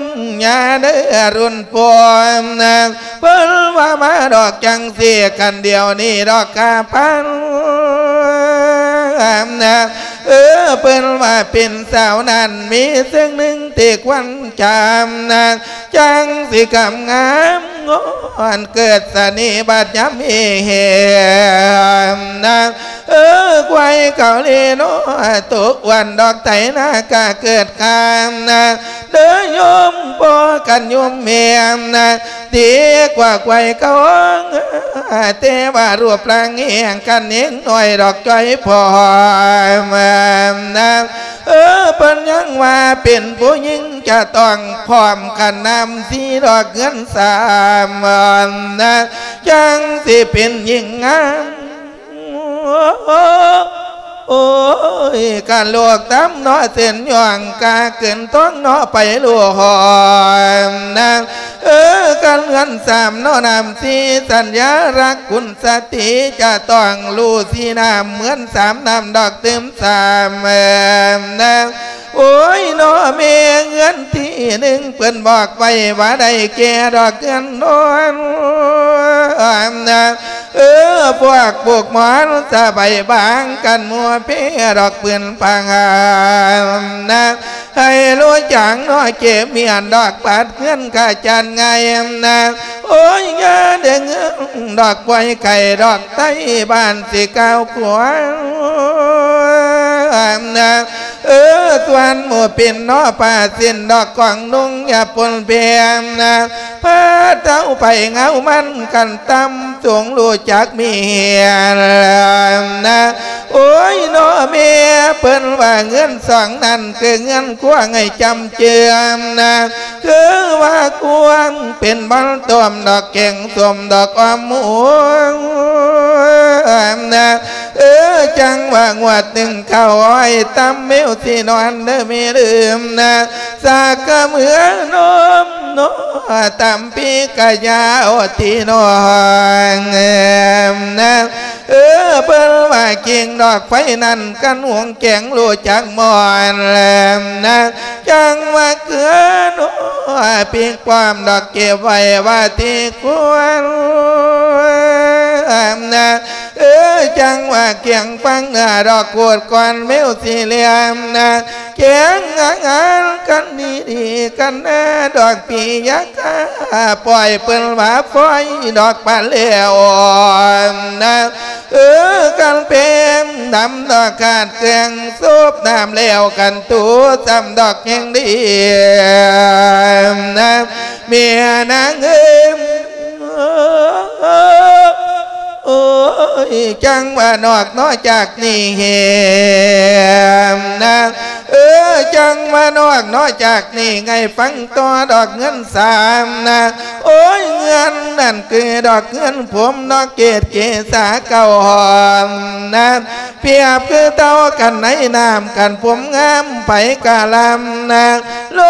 ยาเด้อรุ่นปอนนางเพิ่นว่ามาดอกจังเสียกันเดียวนี้ดอกกาพัน นะเออเปิ้นว่าเป็นสาวนั้นมีซึ่งหนึ่ง ติกวันจำนางจังสิกำงามงอนเกิดสนิบัดย้ำเฮมนางเออควายเกาหลีโนตุกวันดอกไตนากาเกิดกามนะเด้อโยมปอกันโยมเมียมนะตีกว่าควายเกาเตว่ารวบรังเอียงกันเนียงหน่อยดอกจ้อยพอมนะเออเปิ้นยังว่าเป็นผู้หญิงจะต้องพร้อมกันนำสีดอกเงินสามวันนะจังสิเป็นหญิงงามโอ้ยการลวกตำเนาะเส้นย่องกาเกินต้องเนาะไปลวกหอมนางเออการเงินสามเนาะนำสีสัญญารักคุณสติจะต้องรู้สีนามเหมือนสามนำดอกเต็มสามเอ็มนาง โอ้ยนาะเมียเงินที่หนึ่งเปิ้นบอกไว้ว่าได้แก่ดอกเงินนอนนะเออพวกพวกหมอนสบายบางกันมัวเพียดอกเปืนปังนะให้รู้จังน้อยเก็บเมียนดอกปัดเงินกาจันไงนะโอ้ยยาเด้งดอกไว้ไก่ดอกไต้บ้านสิเก้าขวางน เออสวนหมูปิ่นนอป่าสิ้นดอกกวางนุ่งอย่าปนเพียมนะพาเจ้าไปเงามันกันตำสวงรู้จักเฮียนะโอ้ยนอเมียเปิ้นว่าเงินสองนั่นคือเงินกว้าไงจำเจือมนะคือว่ากวงเป็นบอลต้มดอกแก่งส้มดอกอมหมูนะเออจังว่างวดหนึ่งเข้าอ้อยตำเมวที่นอนเด้อมีลืมนะสากกะเหมือนนมนตำปีกะยาโอที่นอนเอ็มนะเออเปิ้ลว่าเก่งดอกไฟนั่นกันห่วงแกงรู้จักมอนแลมนะจังว่าเกือนปีกความดอกเก็บไว้ว่าที่ควร เออจังว่าเกียงฟังเนื้อดอกกวดก่อนเมวสีเหลี่ยมนะเกียงงางานกันดีดีกันนะดอกปียักษ์ปล่อยเปิ้นว่าฟอยดอกปลาเลี้ยวนะเออกันเป็นดำดอกกาดเกลียงซุบน้ำเลี้ยวกันตัวจำดอกยังดีนะเมียนางเอิม 啊啊啊！ โอ้ยจังว่านอกน้อยจากนี่เหมนะเออจังว่านอกน้อยจากนี่ไงฟังตัวดอกเงินสามนะโอ้ยเงินนั่นคือดอกเงินผมนอกเกตเกษาเก่าหอมนะเปียบคือเต้ากันในน้ำกันผมงามไปกาลำนะโล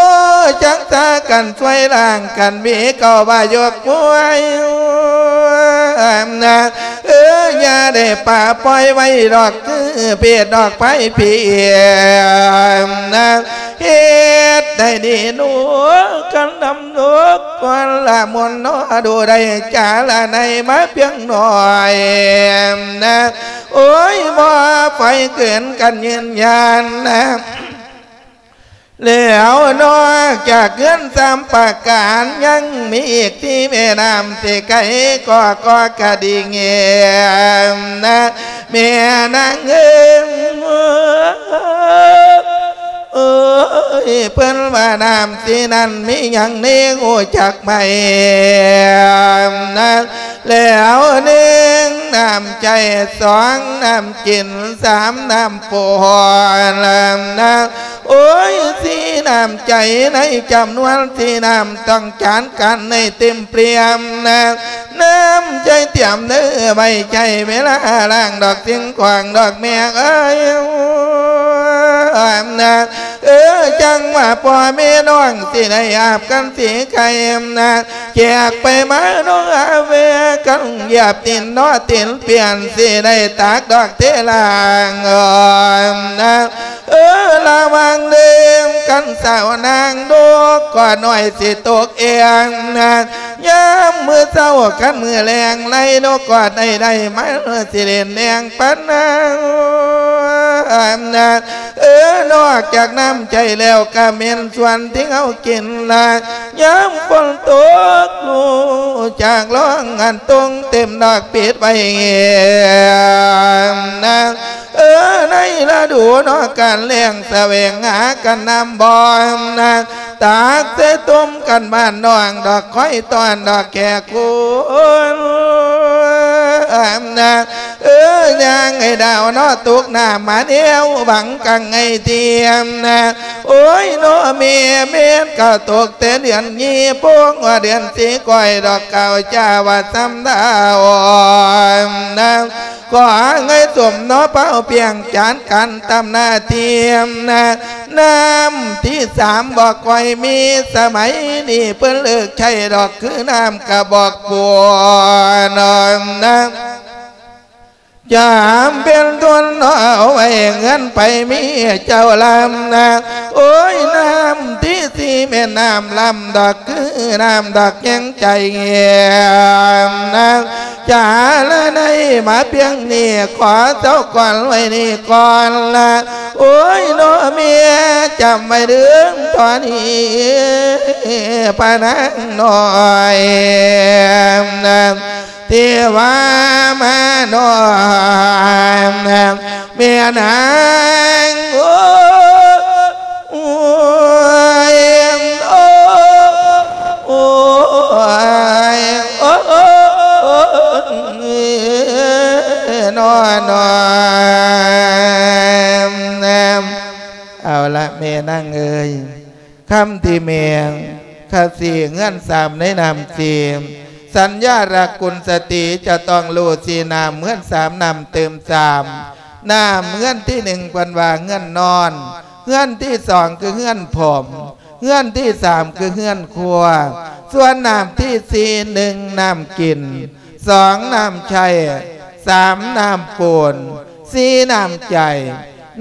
จังตากันช่วยล่างกันบีเก่าบายกป่วยนะเอออย่าได้ป่าปล่อยไว้ดอกคือเพียดอกไปเพียมนะเฮ็ดได้ดีหนูกันดำนุกกวนละมนนอดูได้จาละในมาเพียงหน่อยนะโอ้ยบ่ไฟเกินกันยืนยันนะ แล้วนอกจากเงินสามประการยังมีอีกที่แม่น้ำที่ไกลก็ก็กระดิ่งเงียมนะแม่นางเงิน เอ้ยเพิ่นว่าน้ำที่นั่นมีอย่างนี้งูจักไหมนะแล้วหนึ่งน้ำใจสองน้ำกินสามน้ำปอนนะโอ้ยสีน้ำใจในจำนวนที่น้ำต้องจานกันในเต็มเปรียมนะน้ำใจเตรียมเนื้อใบใจเวลาล่างดอกเสียงกวางดอกแม่เอ้ยนะเออจังว่าพ่อแม่น้องสิได้อาบกันสีไข่นะแจกไปมาน้องอาเวกันหยียบตินนอตินเปลี่ยนสิได้ตากดอกเทลางเออนะเออระวังเดิมกันสาวนางดูก่อนหน่อยสิตกเอียงนะยาม มือเจ้ากันมือแรงไล่นกกอดได้ได้มาสิเล่นแดงปันนางนะเออนอกจากน้ำใจแล้วก็เมนส่วนที่เขากินละยามฝนตกลูจากร้องอันตรงเต็มดอกปิดไปเงียนะเออในฤดูนอกการเลี้ยงแสวงหากันนำบอมนะตากเสตุ้มกันบ้านน้องดอกค้อยตอนดอกแก่คุณนะเออย่างไอ้ดาวนอตุกหน้ามาเดียวบังกังไงเทียมนะโอ้ยโนเมียเมียก็ตกเต่เดือนยี่พวงว่าเดือนสีก้อยดอกเก่าจ้าว่าซ้ำดาวนะ ก็เงยสมนอเป้าเปียงจานกันตำหน้าเทียมนะน้ำที่สามบอกไว้มีสมัยนี้เพิ่นเลิกใช้ดอกคือน้ำกระบอกบัวนอนนะ จามเป็นทุนเอาไว้เงินไปมีเจ้าลำนะโอ้ยน้ำที่สีแม่น้ำลำดอกคือน้ำดอกยังใจเงียบนะจ่าละในมาเพียงนี่ขอเจ้าก่อนไว้นี่ก่อนละโอ้ยโนเมียจำไว้เรื่องตอนนี้ปานังหน่อยนะที่ว่ามาโนเมียนางโอยโอ้โอ้โอ้นอนนอนเอาละเมียนั่งเอ่ยคำที่เมียงข้าสีเงื่อนสามในนามสี่ สัญญารักกุลสติจะต้องรู้สีนามเงื่อนสามนำเติมสามนามเงื่อนที่หนึ่งปันว่าเงื่อนนอนเงื่อนที่สองคือเงื่อนผมเงื่อนที่สามคือเงื่อนครัว ส่วนนามที่สี่หนึ่งนามกินสองนามชัยสามนามปูนสี่นามใจ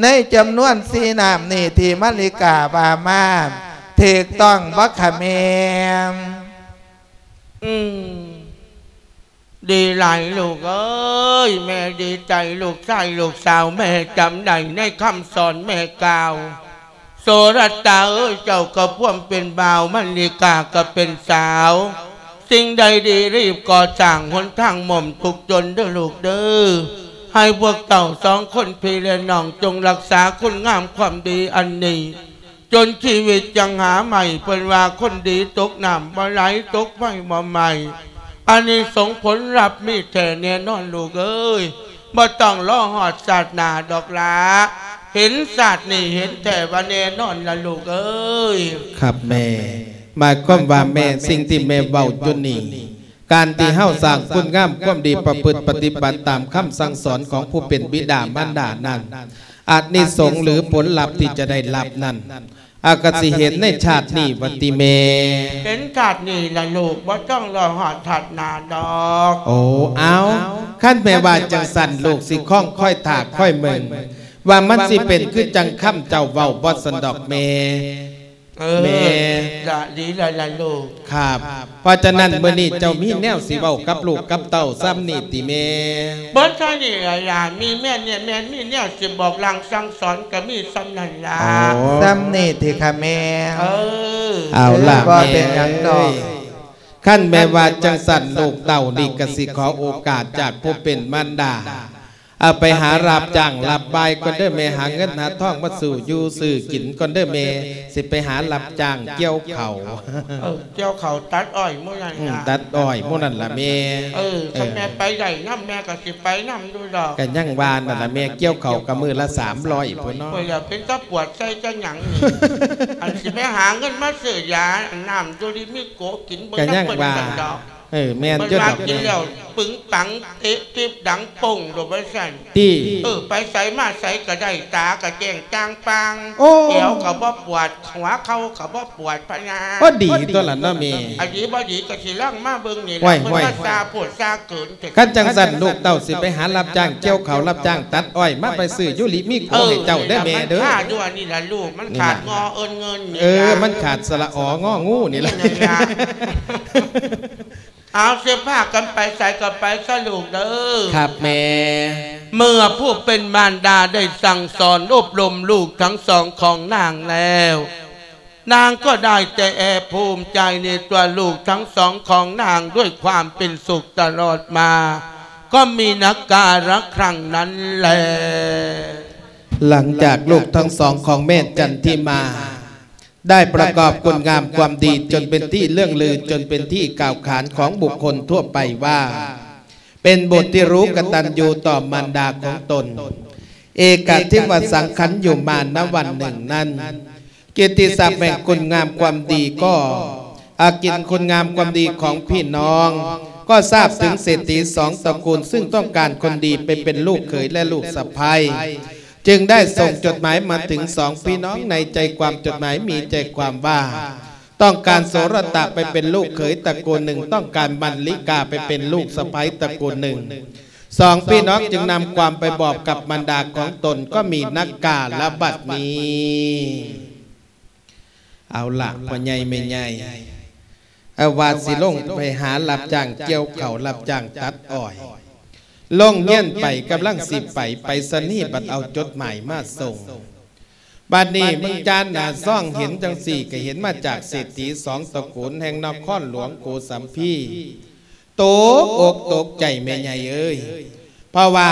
ในจำนวนสี่นามนี่ที่มัลิกาบามาถูกต้องบัคเมม อืมดีหลายลูกเอ้ยแม่ดีใจลูกชายลูกสาวแม่จำได้ในคำสอนแม่กล่าวโสรัตาเอ้ยเจ้าก็พ่วมเป็นบ่าวมันลิกาก็เป็นสาว สิ่งใดดีรีบก่อสร้างหนทางหม่อมทุกจนเด้อลูกเด้อให้พวกเต่าสองคนพี่และน้องจงรักษาคุณงามความดีอันนี้ จนชีวิตยังหาใหม่เป็นว่าคนดีตกน้ำบ่ไหลตกไฟบ่ใหม่ อันนี้สงผลรับมีแต่แน่นอนลูกเอ้ยบ่ต้องรอหอดศาสนาดอกลาเห็นศาสตร์นี่เห็นแต่ว่าแน่นอนละลูกเอ้ยครับแม่หมายความว่าแม่สิ่งที่แม่เว้าจุนี่การที่เฮาสร้างคุณงามความดีประพฤติปฏิบัติตามคำสั่งสอนของผู้เป็นบิดามารดานั้นอาจนิสงหรือผลลัพธ์ที่จะได้รับนั้น อากสิเห็นในชาตินี้วัติเม เห็นชาตินี้ละลูกว่าต้องรอหอดถัดนาดอก โอ้เอาขั้นแม่ว่าจังสันลูกสิข้องค่อยถากค่อยเมืองว่ามันสิเป็นคือจังค่ำเจ้าเว้าบอสันดอกเม เออแม่ ละดีละละลูกครับเพราะฉะนั้นมื้อนี้เจ้ามีแนวสิเว้ากับลูกกับเต้าซ้ำนี่ติเมเบิร์ดท่านี่ละล่ะมีแม่เนี่ยแม่มีเนี่ยสิบอกลังสั่งสอนก็มีสำนันละซ้ำนี่ที่ค่ะแม่ เออ เอาล่ะบ่เป็นหยังดอก ขั้นแม่ว่าจังสันลูกเต่านี่กสิขอโอกาสจากผู้เป็นมารดา เอาไปหารับจ้างรับบายก่อนเด้อแม่หาเงินหาทองมาสู่อยู่สื่อกินก่อนเด้อแม่สิไปหารับจ้างเกี่ยวเขาเออเจ้าเขาตัดอ้อยเมื่อไหร่อืมนะตัดอ้อยหมู่นั่นล่ะแม่เออถ้าแม่ไปได้น้ำแม่ก็สิไปน้ำดูดอกกันยังวานนั่นล่ะแม่เกี่ยวเขากับมือละ300พุ่นเนาะเวลาเป็นตะปวดใส่จะหยังนี่อันสิไปหาเงินมาซื้อยาอันน้ำดูดิมีโกกินเบิ่งกันยังน้ำเปิ้นว่ากันดอก เออแม่นมันเจ้ามาดอกกินแม่แล้วปึงปังเตะปิ๊บดังป่งโดยบริษัทที่เออ ไปใส่มาใส่ก็ได้ตาก็แจ้งจางปางโอ้เอวก็บ่ปวดหัวเข่าก็บ่ปวดพะนาก็ดีตัวละเนาะแม่อันนี้บ่ดีก็สิล่างมาเบิ่งนี่ไหว้ล่ะไหว้เพิ่นว่าซาปวดซาเกินแต่ขั้นจังสันลูกเต่าสิไปหารับจ้างเกี่ยวเขารับจ้างตัดอ้อยมาไปซื้อยุลิมีโกให้เจ้าได้อแม่เด้อมันขาดด้วยนี่ล่ะลูกมันขาดงอเอินเงินนี่เออล่ะมันขาดสระอ๋ององูนี่แหละนี่ล่ะ เอาเสื้อผ้ากันไปใส่กันไปสรุปเด้อครับแม่เมื่อผู้เป็นมารดาได้สั่งสอนอบรมลูกทั้งสองของนางแล้ว นางก็ได้แต่แอบภูมิใจในตัวลูกทั้งสองของนางด้วยความเป็นสุขตลอดมา ก็มีนักการะครั้งนั้นแหละหลังจากลูกทั้งสองของแม่จันทิมา ได้ประกอบคุณงามความดีจนเป็นที่เรื่องลือจนเป็นที่กล่าวขานของบุคคลทั่วไปว่า เป็นบทที่รู้กตัญญูต่อมารดาของตน เอกาที่ว่าสังขันอยู่มาณวันหนึ่งนั้นเกียรติศัพท์แห่งคุณงามความดีก็อากินคุณงามความดีของพี่น้อง ก็ทราบถึงเศรษฐีสองตระกูล ซึ่งต้องการคนดีไปเป็นลูกเขยและลูกสะใภ้ จึงได้ส่งจดหมายมาถึงสองพี่น้องในใจความจดหมายมีใจความว่า ต้องการโสรตะไปเป็นลูกเขยตระกูลหนึ่ง ต้องการบรรลิกาไปเป็นลูกสะใภ้ตระกูลหนึ่งสองพี่น้องจึงนำความไปบอกกับมารดาของตนก็มีนักกาละบัดนี้ เอาละพ่อใหญ่ไม่ใหญ่เอาวาดสิลงไปหารับจ้างเกี่ยวเข่าวรับจ้างตัดอ้อย ลงเงี้ยนไปกำลังสิไปไปสนีบัดเอาจดหมายมาส่งบัดนี้มึงจานหนาซ่องเห็นจังสี่ก็เห็นมาจากเศรษฐีสองตระกูลแห่งนครหลวงโกสัมพีตกอกตกใจแม่ใหญ่เอ้ยเพราะว่า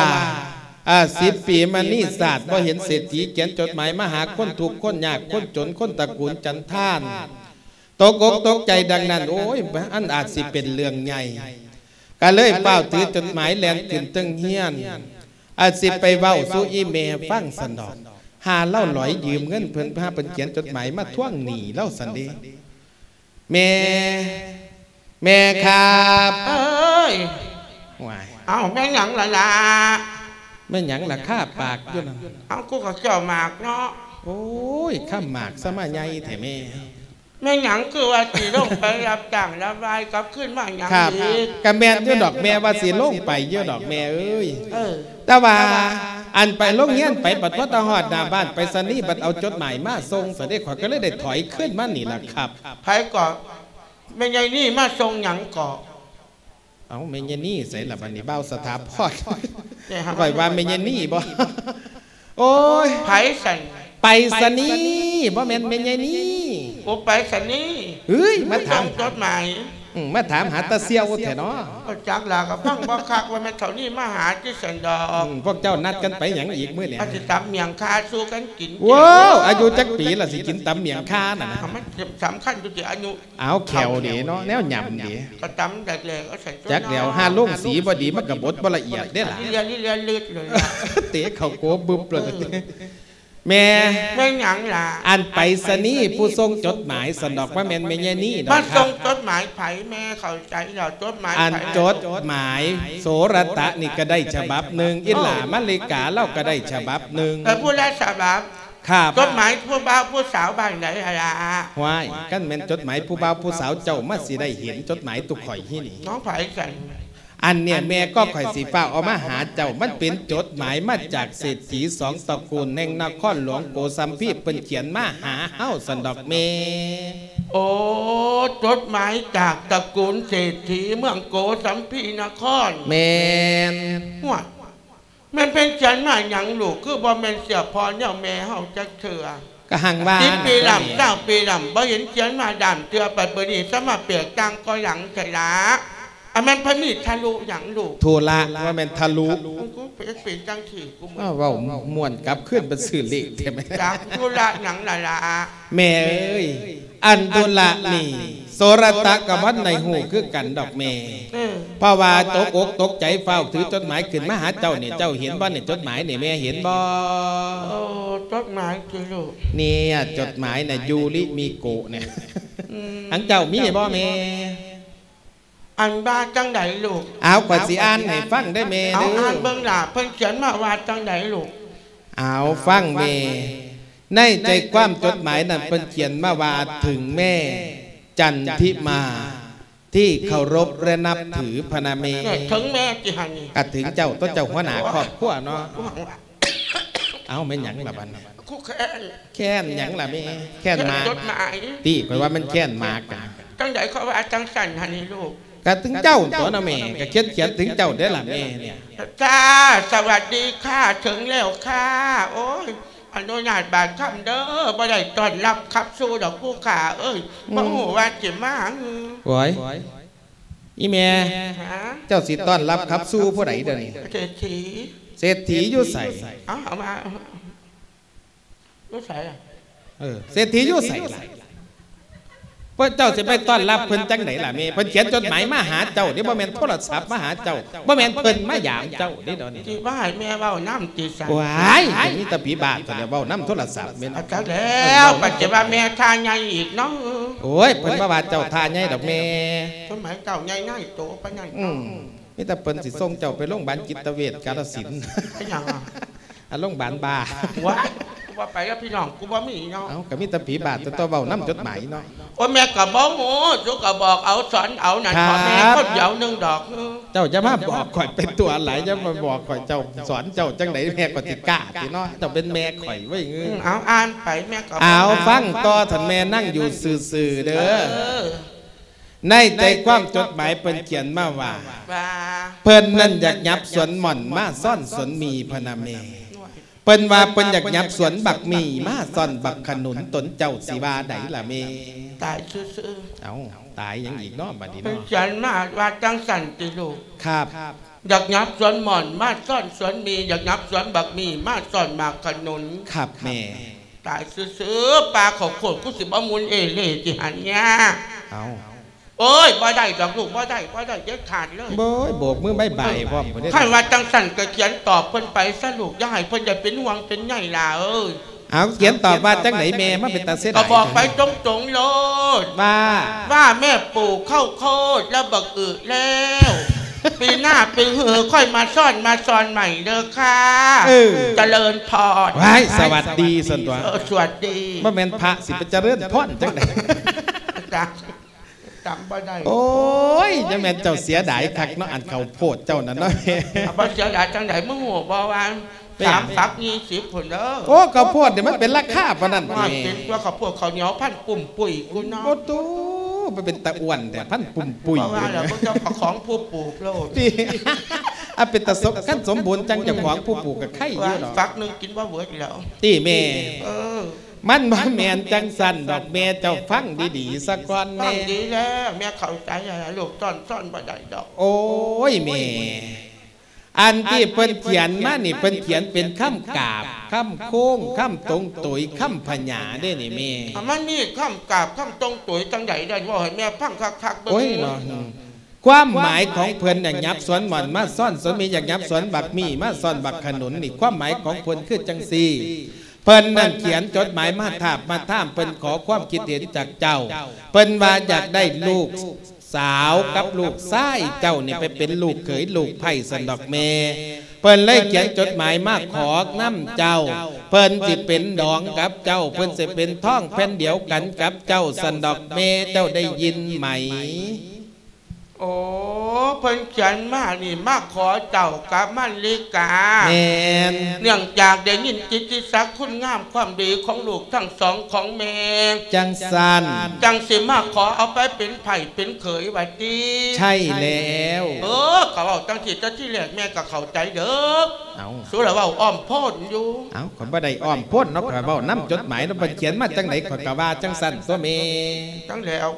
อาสิบปีมานี่ศาสตร์พอเห็นเศรษฐีเขียนจดหมายมาหาคนถูกข์คนยากคนจนคนตระกูลจันท่าน ตกอกตกใจดังนั้น โอ้ยอันอาจสิเป็นเรื่องใหญ่ ก็เลยเป้าถือจดหมายแลนขึ้นตึงเฮียนอาจสิไปเว้าสู่อีเมลฟังสนอกหาเล่าหลอยยืมเงินเพิ่นพาเพิ่นเขียนจดหมายมาทวงหนี้เล่าสันเดีแม่แม่ครับเอ้ยว้ายเอาแม่หยังละล่ะแม่หยังล่ะค่าปากอยู่นั่นเอากูก็เจ้าหมากเนาะโอ้ยข้ามหมากสมาใหญ่แท้แม่ แม่หยังคือว่าสิลงไปรับจ้างรับรายกลับขึ้นมาหยังครับอีกกะแม่นอยู่ดอกแม่ว่าสิลงไปอยู่ดอกแม่เอ้ยเออ แต่ว่าอันไปลงเงี้ยนไปบัดพอตะหอดหน้าบ้านไปสนี่บัดเอาจดหมายมาส่งเสด็จขอยก็เลยได้ถอยขึ้นมานี่ล่ะครับ ไผก่อแม่ใหญ่นี่มาทรงหยังก่อเอาเมยนี่ใส่ละบัดนี้เบ้าสถาพรเนี่ยฮะข่อยว่าเมยนี่บ่โอ้ยไผสั่นไปสนี่บ่แม่นเมยนี่ กูไปสันนี่เฮ้ยมาถามส่งจดหมายอืมมาถามหาตาเซียวแท้เนาะก็จักลากับพังบ่คักว่าแม่เท่านี้มาหาที่สันดออืกมพวกเจ้านัดกันไปหยังอีกมื้อเนี่ยอาจจะตำเมียงคาสู้กันกินว้าวอายุจักปีล่ะสิกินตำเมียงคาน่ะนะทำมันสำคัญอยู่ที่อายุเอาแขวดีเนาะแนวหยำดีก็ตำแดกแหลกก็ใส่จักเดียวห้าลงสีบ่ดีมันก็บดบ่ละเอียดเด้ล่ะนี่เรียนนี่เรียนลืดเลยเตะเขาโกบึบเลย แม่แม่หยังล่ะอันไปสนี่ผู้ทรงจดหมายสนดอกว่าแม่นแม่ยายนี่ดอมากคส่รับงจดหมายไผแม่เข้าใจเราจดหมายอันไผจดหมายโสรตะนี่ก็ได้ฉบับหนึ่งอิหลามาเลกาเล่าก็ได้ฉบับหนึ่งแต่ผู้ได้ฉบับครับจดหมายผู้บ่าวผู้สาวบ้านไหนอะล่ะว้ายกันแม่นจดหมายผู้บ่าวผู้สาวเจ้ามาสิได้เห็นจดหมายตุกข่อยที่นี่น้องไผ่กัน อันเนี่ยแม่ก็ข่อยสีฟ้าเอามาหาเจ้ามันเป็นจดหมายมาจากเศรษฐีสองตระกูลแห่งนครหลวงโกสัมพีเพิ่นเขียนมาหาเฮาสันดอกเมโอ้จดหมายจากตระกูลเศรษฐีเมืองโกสัมพีนครแมนหัวมันเป็นฉันมาหยังลูกคือบ่แม่นเสียพอเนี่ยแม่เฮาจักเถื่อก็หังว่าสิบปีลำเก้าปีลำบ่เห็นเขียนมาดำเตือปัดบดีสมาเปียกตังก็หลังใจละ อันมันพระมีดทะลุหยังลูกทูละว่าแม่นทะลุกูเป็นเป็นจังที่กูว่าเว้าม่วนกลับขึ้นเป็นสื่อเลขใช่ไหมจากธุระหยังละละแม่เอ้ยอันตุละนี่โสรตะกับพันในหูคือกันดอกแม่เออเพราะว่าตกอกตกใจเฝ้าถือจดหมายขึ้นมาหาเจ้าเนี่ยเจ้าเห็นบ่เนี่ยจดหมายเนี่ยแม่เห็นบ่โอ้จดหมายคือลูกเนี่ยจดหมายเนี่ยยูริมีโกะเนี่ยอืมอันเจ้ามีบ่แม่ อันบ้าจังไดลูกเอากว่าสิอ่านให้ฟังได้แม่เอาเด้อ่านอเบิ่งหล่ะเพิ่นเขียนมาว่าจังไดลูกเอาฟังแม่ในใจความจดหมายนั้นเป็นเขียนมาว่าถึงแม่ จันทิมาที่เคารพและนับถือพนาเมเนี่ยถึงแม่จิหันนี่กัดถึงเจ้าต้นเจ้าหัวหน้าครอบครัวเนาะกูหวังว่าเอาไม่นหยังละบัดนกูแค้นแค้นหยังละแม่แค้นหมากจดหมายตีข่อยว่ามันแค้นหมากกันจังไดเขาว่าจังสั่นหันนี่ลูก กัดถึงเจ้าตัวนะแม่ก็เขียนเขียนถึงเจ้าได้อละแม่เนี่ยจ้าสวัสดีค่ะถึงแล้วค่ะโอ้ยอนุญาตบาดคำเด้อบ่ได้ต้อนรับขับสู่ดอกผู้ขาเอ้ยบ่ฮู้ว่าจิมาหือโอ้ยอีแม่ฮะเจ้าสิต้อนรับครับสู้ผู้ใดเดี๋ยวนี้เศรษฐีเศรษฐีอยู่ใส่เอาเอามารู้ใส่อะเออเศรษฐีอยู่ใส่ล่ะ เพิ่นเจ้าสิไปต้อนรับเพิ่นจังไหนล่ะแม่เพิ่นเขียนจดหมายมาหาเจ้านี่บ่แม่นโทรศัพท์มาหาเจ้าบ่แม่นเพิ่นมาหยามเจ้านี่ดอกนี่ที่บ้านแม่เว้าน้ำตีสันว้ายมีแต่ผีบาทตัวเดียวเว้านํโทรศัพท์แม่นเอาจักแล้วปัจจุบันแม่ทานใหญ่อีกเนาะโอ้ยเพิ่นมาว่าเจ้าท่าใหญ่ดอกแม่สมัยเก่าใหญ่ง่ายโตปะใหญ่อืมมีแต่เพิ่นสิส่งเจ้าไปโรงพยาบาลจิตเวชกาฬสินธุ์ปะหยังอะอะโรงพยาบาลบาว้าย กูว่าไปกับพี่น้องกูว่ามีเนาะเอ้าก็มีแต่ผีบาทตัวตัวเว้านํจดหมายเนาะ โอ้ยแม่ก็บอกหมูสุก็บอกเอาสอนเอานั่นครับพ่อแม่คนเดียวหนึ่งดอกเออเจ้าจะมาบอกข่อยเป็นตัวอะไรจะมาบอกข่อยเจ้าสอนเจ้าจังไหนแม่ก็ติกล้าติเนาะเจ้าเป็นแม่ข่อยไว้เงือือมเอาอ่านไปแม่ก็บอกเอาฟังต่อท่านแม่นั่งอยู่ซื่อๆเด้เอออในใจความจดหมายเพิ่นเขียนมาว่า ว่าเพิ่นนั่นอยากยับสวนหม่อนมาซ่อนสวนมีพะนาเมเพิ่นว่าเพิ่นอยากยับสวนบักมีมาซ่อนบักขนุนตนเจ้าสิว่าใดล่ะเมตายซื่อเอาตายยังอีกเนาะบัดนี้ๆเป็นเนาะฉันมาว่าจังสันติลูกครับอยากยับสวนหม่อนมาซ่อนสวนมีอยากยับสวนบักมีมาซ่อนหมากขนุนครับแม่ตายซื่อๆปลาเขาโคตรกูสิบ่มุนเอเล่จิหันเนี่ยเอา โอ้ยบ่ได้ดอกลูกบ่ได้บ่ได้เด็ดขาดเลยโบยโบกมือใบใบายพร้อมบ่ได้ท่านว่าจังสันก็เขียนตอบเพิ่นไปสรุปอย่าให้เพิ่นจะเป็นห่วงเป็นใหญ่ล่ะเอ้ยเอาเขียนตอบว่าจังไหนแม่มาเป็นตาเสียดายก็บอกไปตรงๆโลดว่าว่าแม่ปลูกข้าวโพดแล้วบักอึแล้วปีหน้าปีหือค่อยมาซ่อนมาซ่อนใหม่เด้อค่ะเออเจริญพรว้ายสวัสดีสันตัวเออสวัสดีบ่แม่นพระสิไปเจริญพรจังได จังจำบ่ได้โอ้ยจะแม่นเจ้าเสียดายคักเนาะอันเขาโพดเจ้านั่นเนาะเอาบ่เสียดายจังไดมึงหัวบ่ว่าเป็นหยัสางมฟักยี่สิบผลเด้อโอ้เขาโพดเดี๋ยวมันเป็นราคาปานนั้นว่าแม่เป็นว่าเขาพวกเขาวเหนียวพันปุ่มปุ๋ยกูเนาะโอ้ตูมันเป็นตะอ้วนแต่พันปุ่มปุยเพราะว่าเราก็เจ้าของผู้ปลูกโลดที่อะเป็นตะสกขั้นสมบูรณ์จังเจ้าของผู้ปลูกกับไข่อว่ายู่เนาะฟักหนึงกินว่าเวิร์ดแล้วที่แม่เออ มันบ่แม่นจังสั่นดอกแม่เจ้าฟังดีๆสักก่อนฟัแม่งดีแล้วแม่เข้าใจแล้วลูกซ่อนซ่อนบ่ได้ดอก โอ้ยแม่อันที่เพิ่นเขียนมานี่เพิ่นเขียนเป็นคำกาบคำโค้งคำตรงตุยคำพญาได้นี่แม่อะมันมีข้ามกราบข้ามตรงตุ๋ยจังใดได้ว่าให้แม่พังคักๆเบิ่งโอ้ยเนาะความหมายของเพิ่นอย่างยับสวนหม่อนมาซ่อนสวนมีอย่างยับสวนบักมีมาซ่อนบักขนุนนี่ความหมายของเพิ่นคือจังซี่ เพิ่นนั่นเขียนจดหมายมาถามมาถามเพิ่นขอความคิดเห็นจากเจ้า เพิ่นว่าอยากได้ลูกสาวกับลูกชายเจ้านี่ไปเป็นลูกเขยลูกไผ่สันดอกแม่เพิ่นเลยเขียนจดหมายมาขอน้ำเจ้า เพิ่นสิเป็นดองกับเจ้า เพิ่นสิเป็นท่องแผ่นเดียวกันกับเจ้าสันดอกเมเจ้าได้ยินไหม โอ้เพิ่นเขียนมานี่มาขอเจ้ากับมันลิกาแมนเนื่องจากได้ยินจิตติศักดิ์คุณงามความดีของลูกทั้งสองของแม่จังสันจังสิมาขอเอาไปเป็นไผ่เป็นเขยวัดดีใช่แล้ว เออเขาเอาตั้งจิตที่แรกแม่ก็เข้าใจเด้อเอาสู้แล้วเว่าอ้อมโพดอยู่เอาคนบ่ได้อ้อมพ้นเนาะข่อยเว้าน้ำจดหมายเนาะเพิ่นเขียนมาจังไหนข่อยก็ว่าจังสั่นตัวเมตั้งแล้ว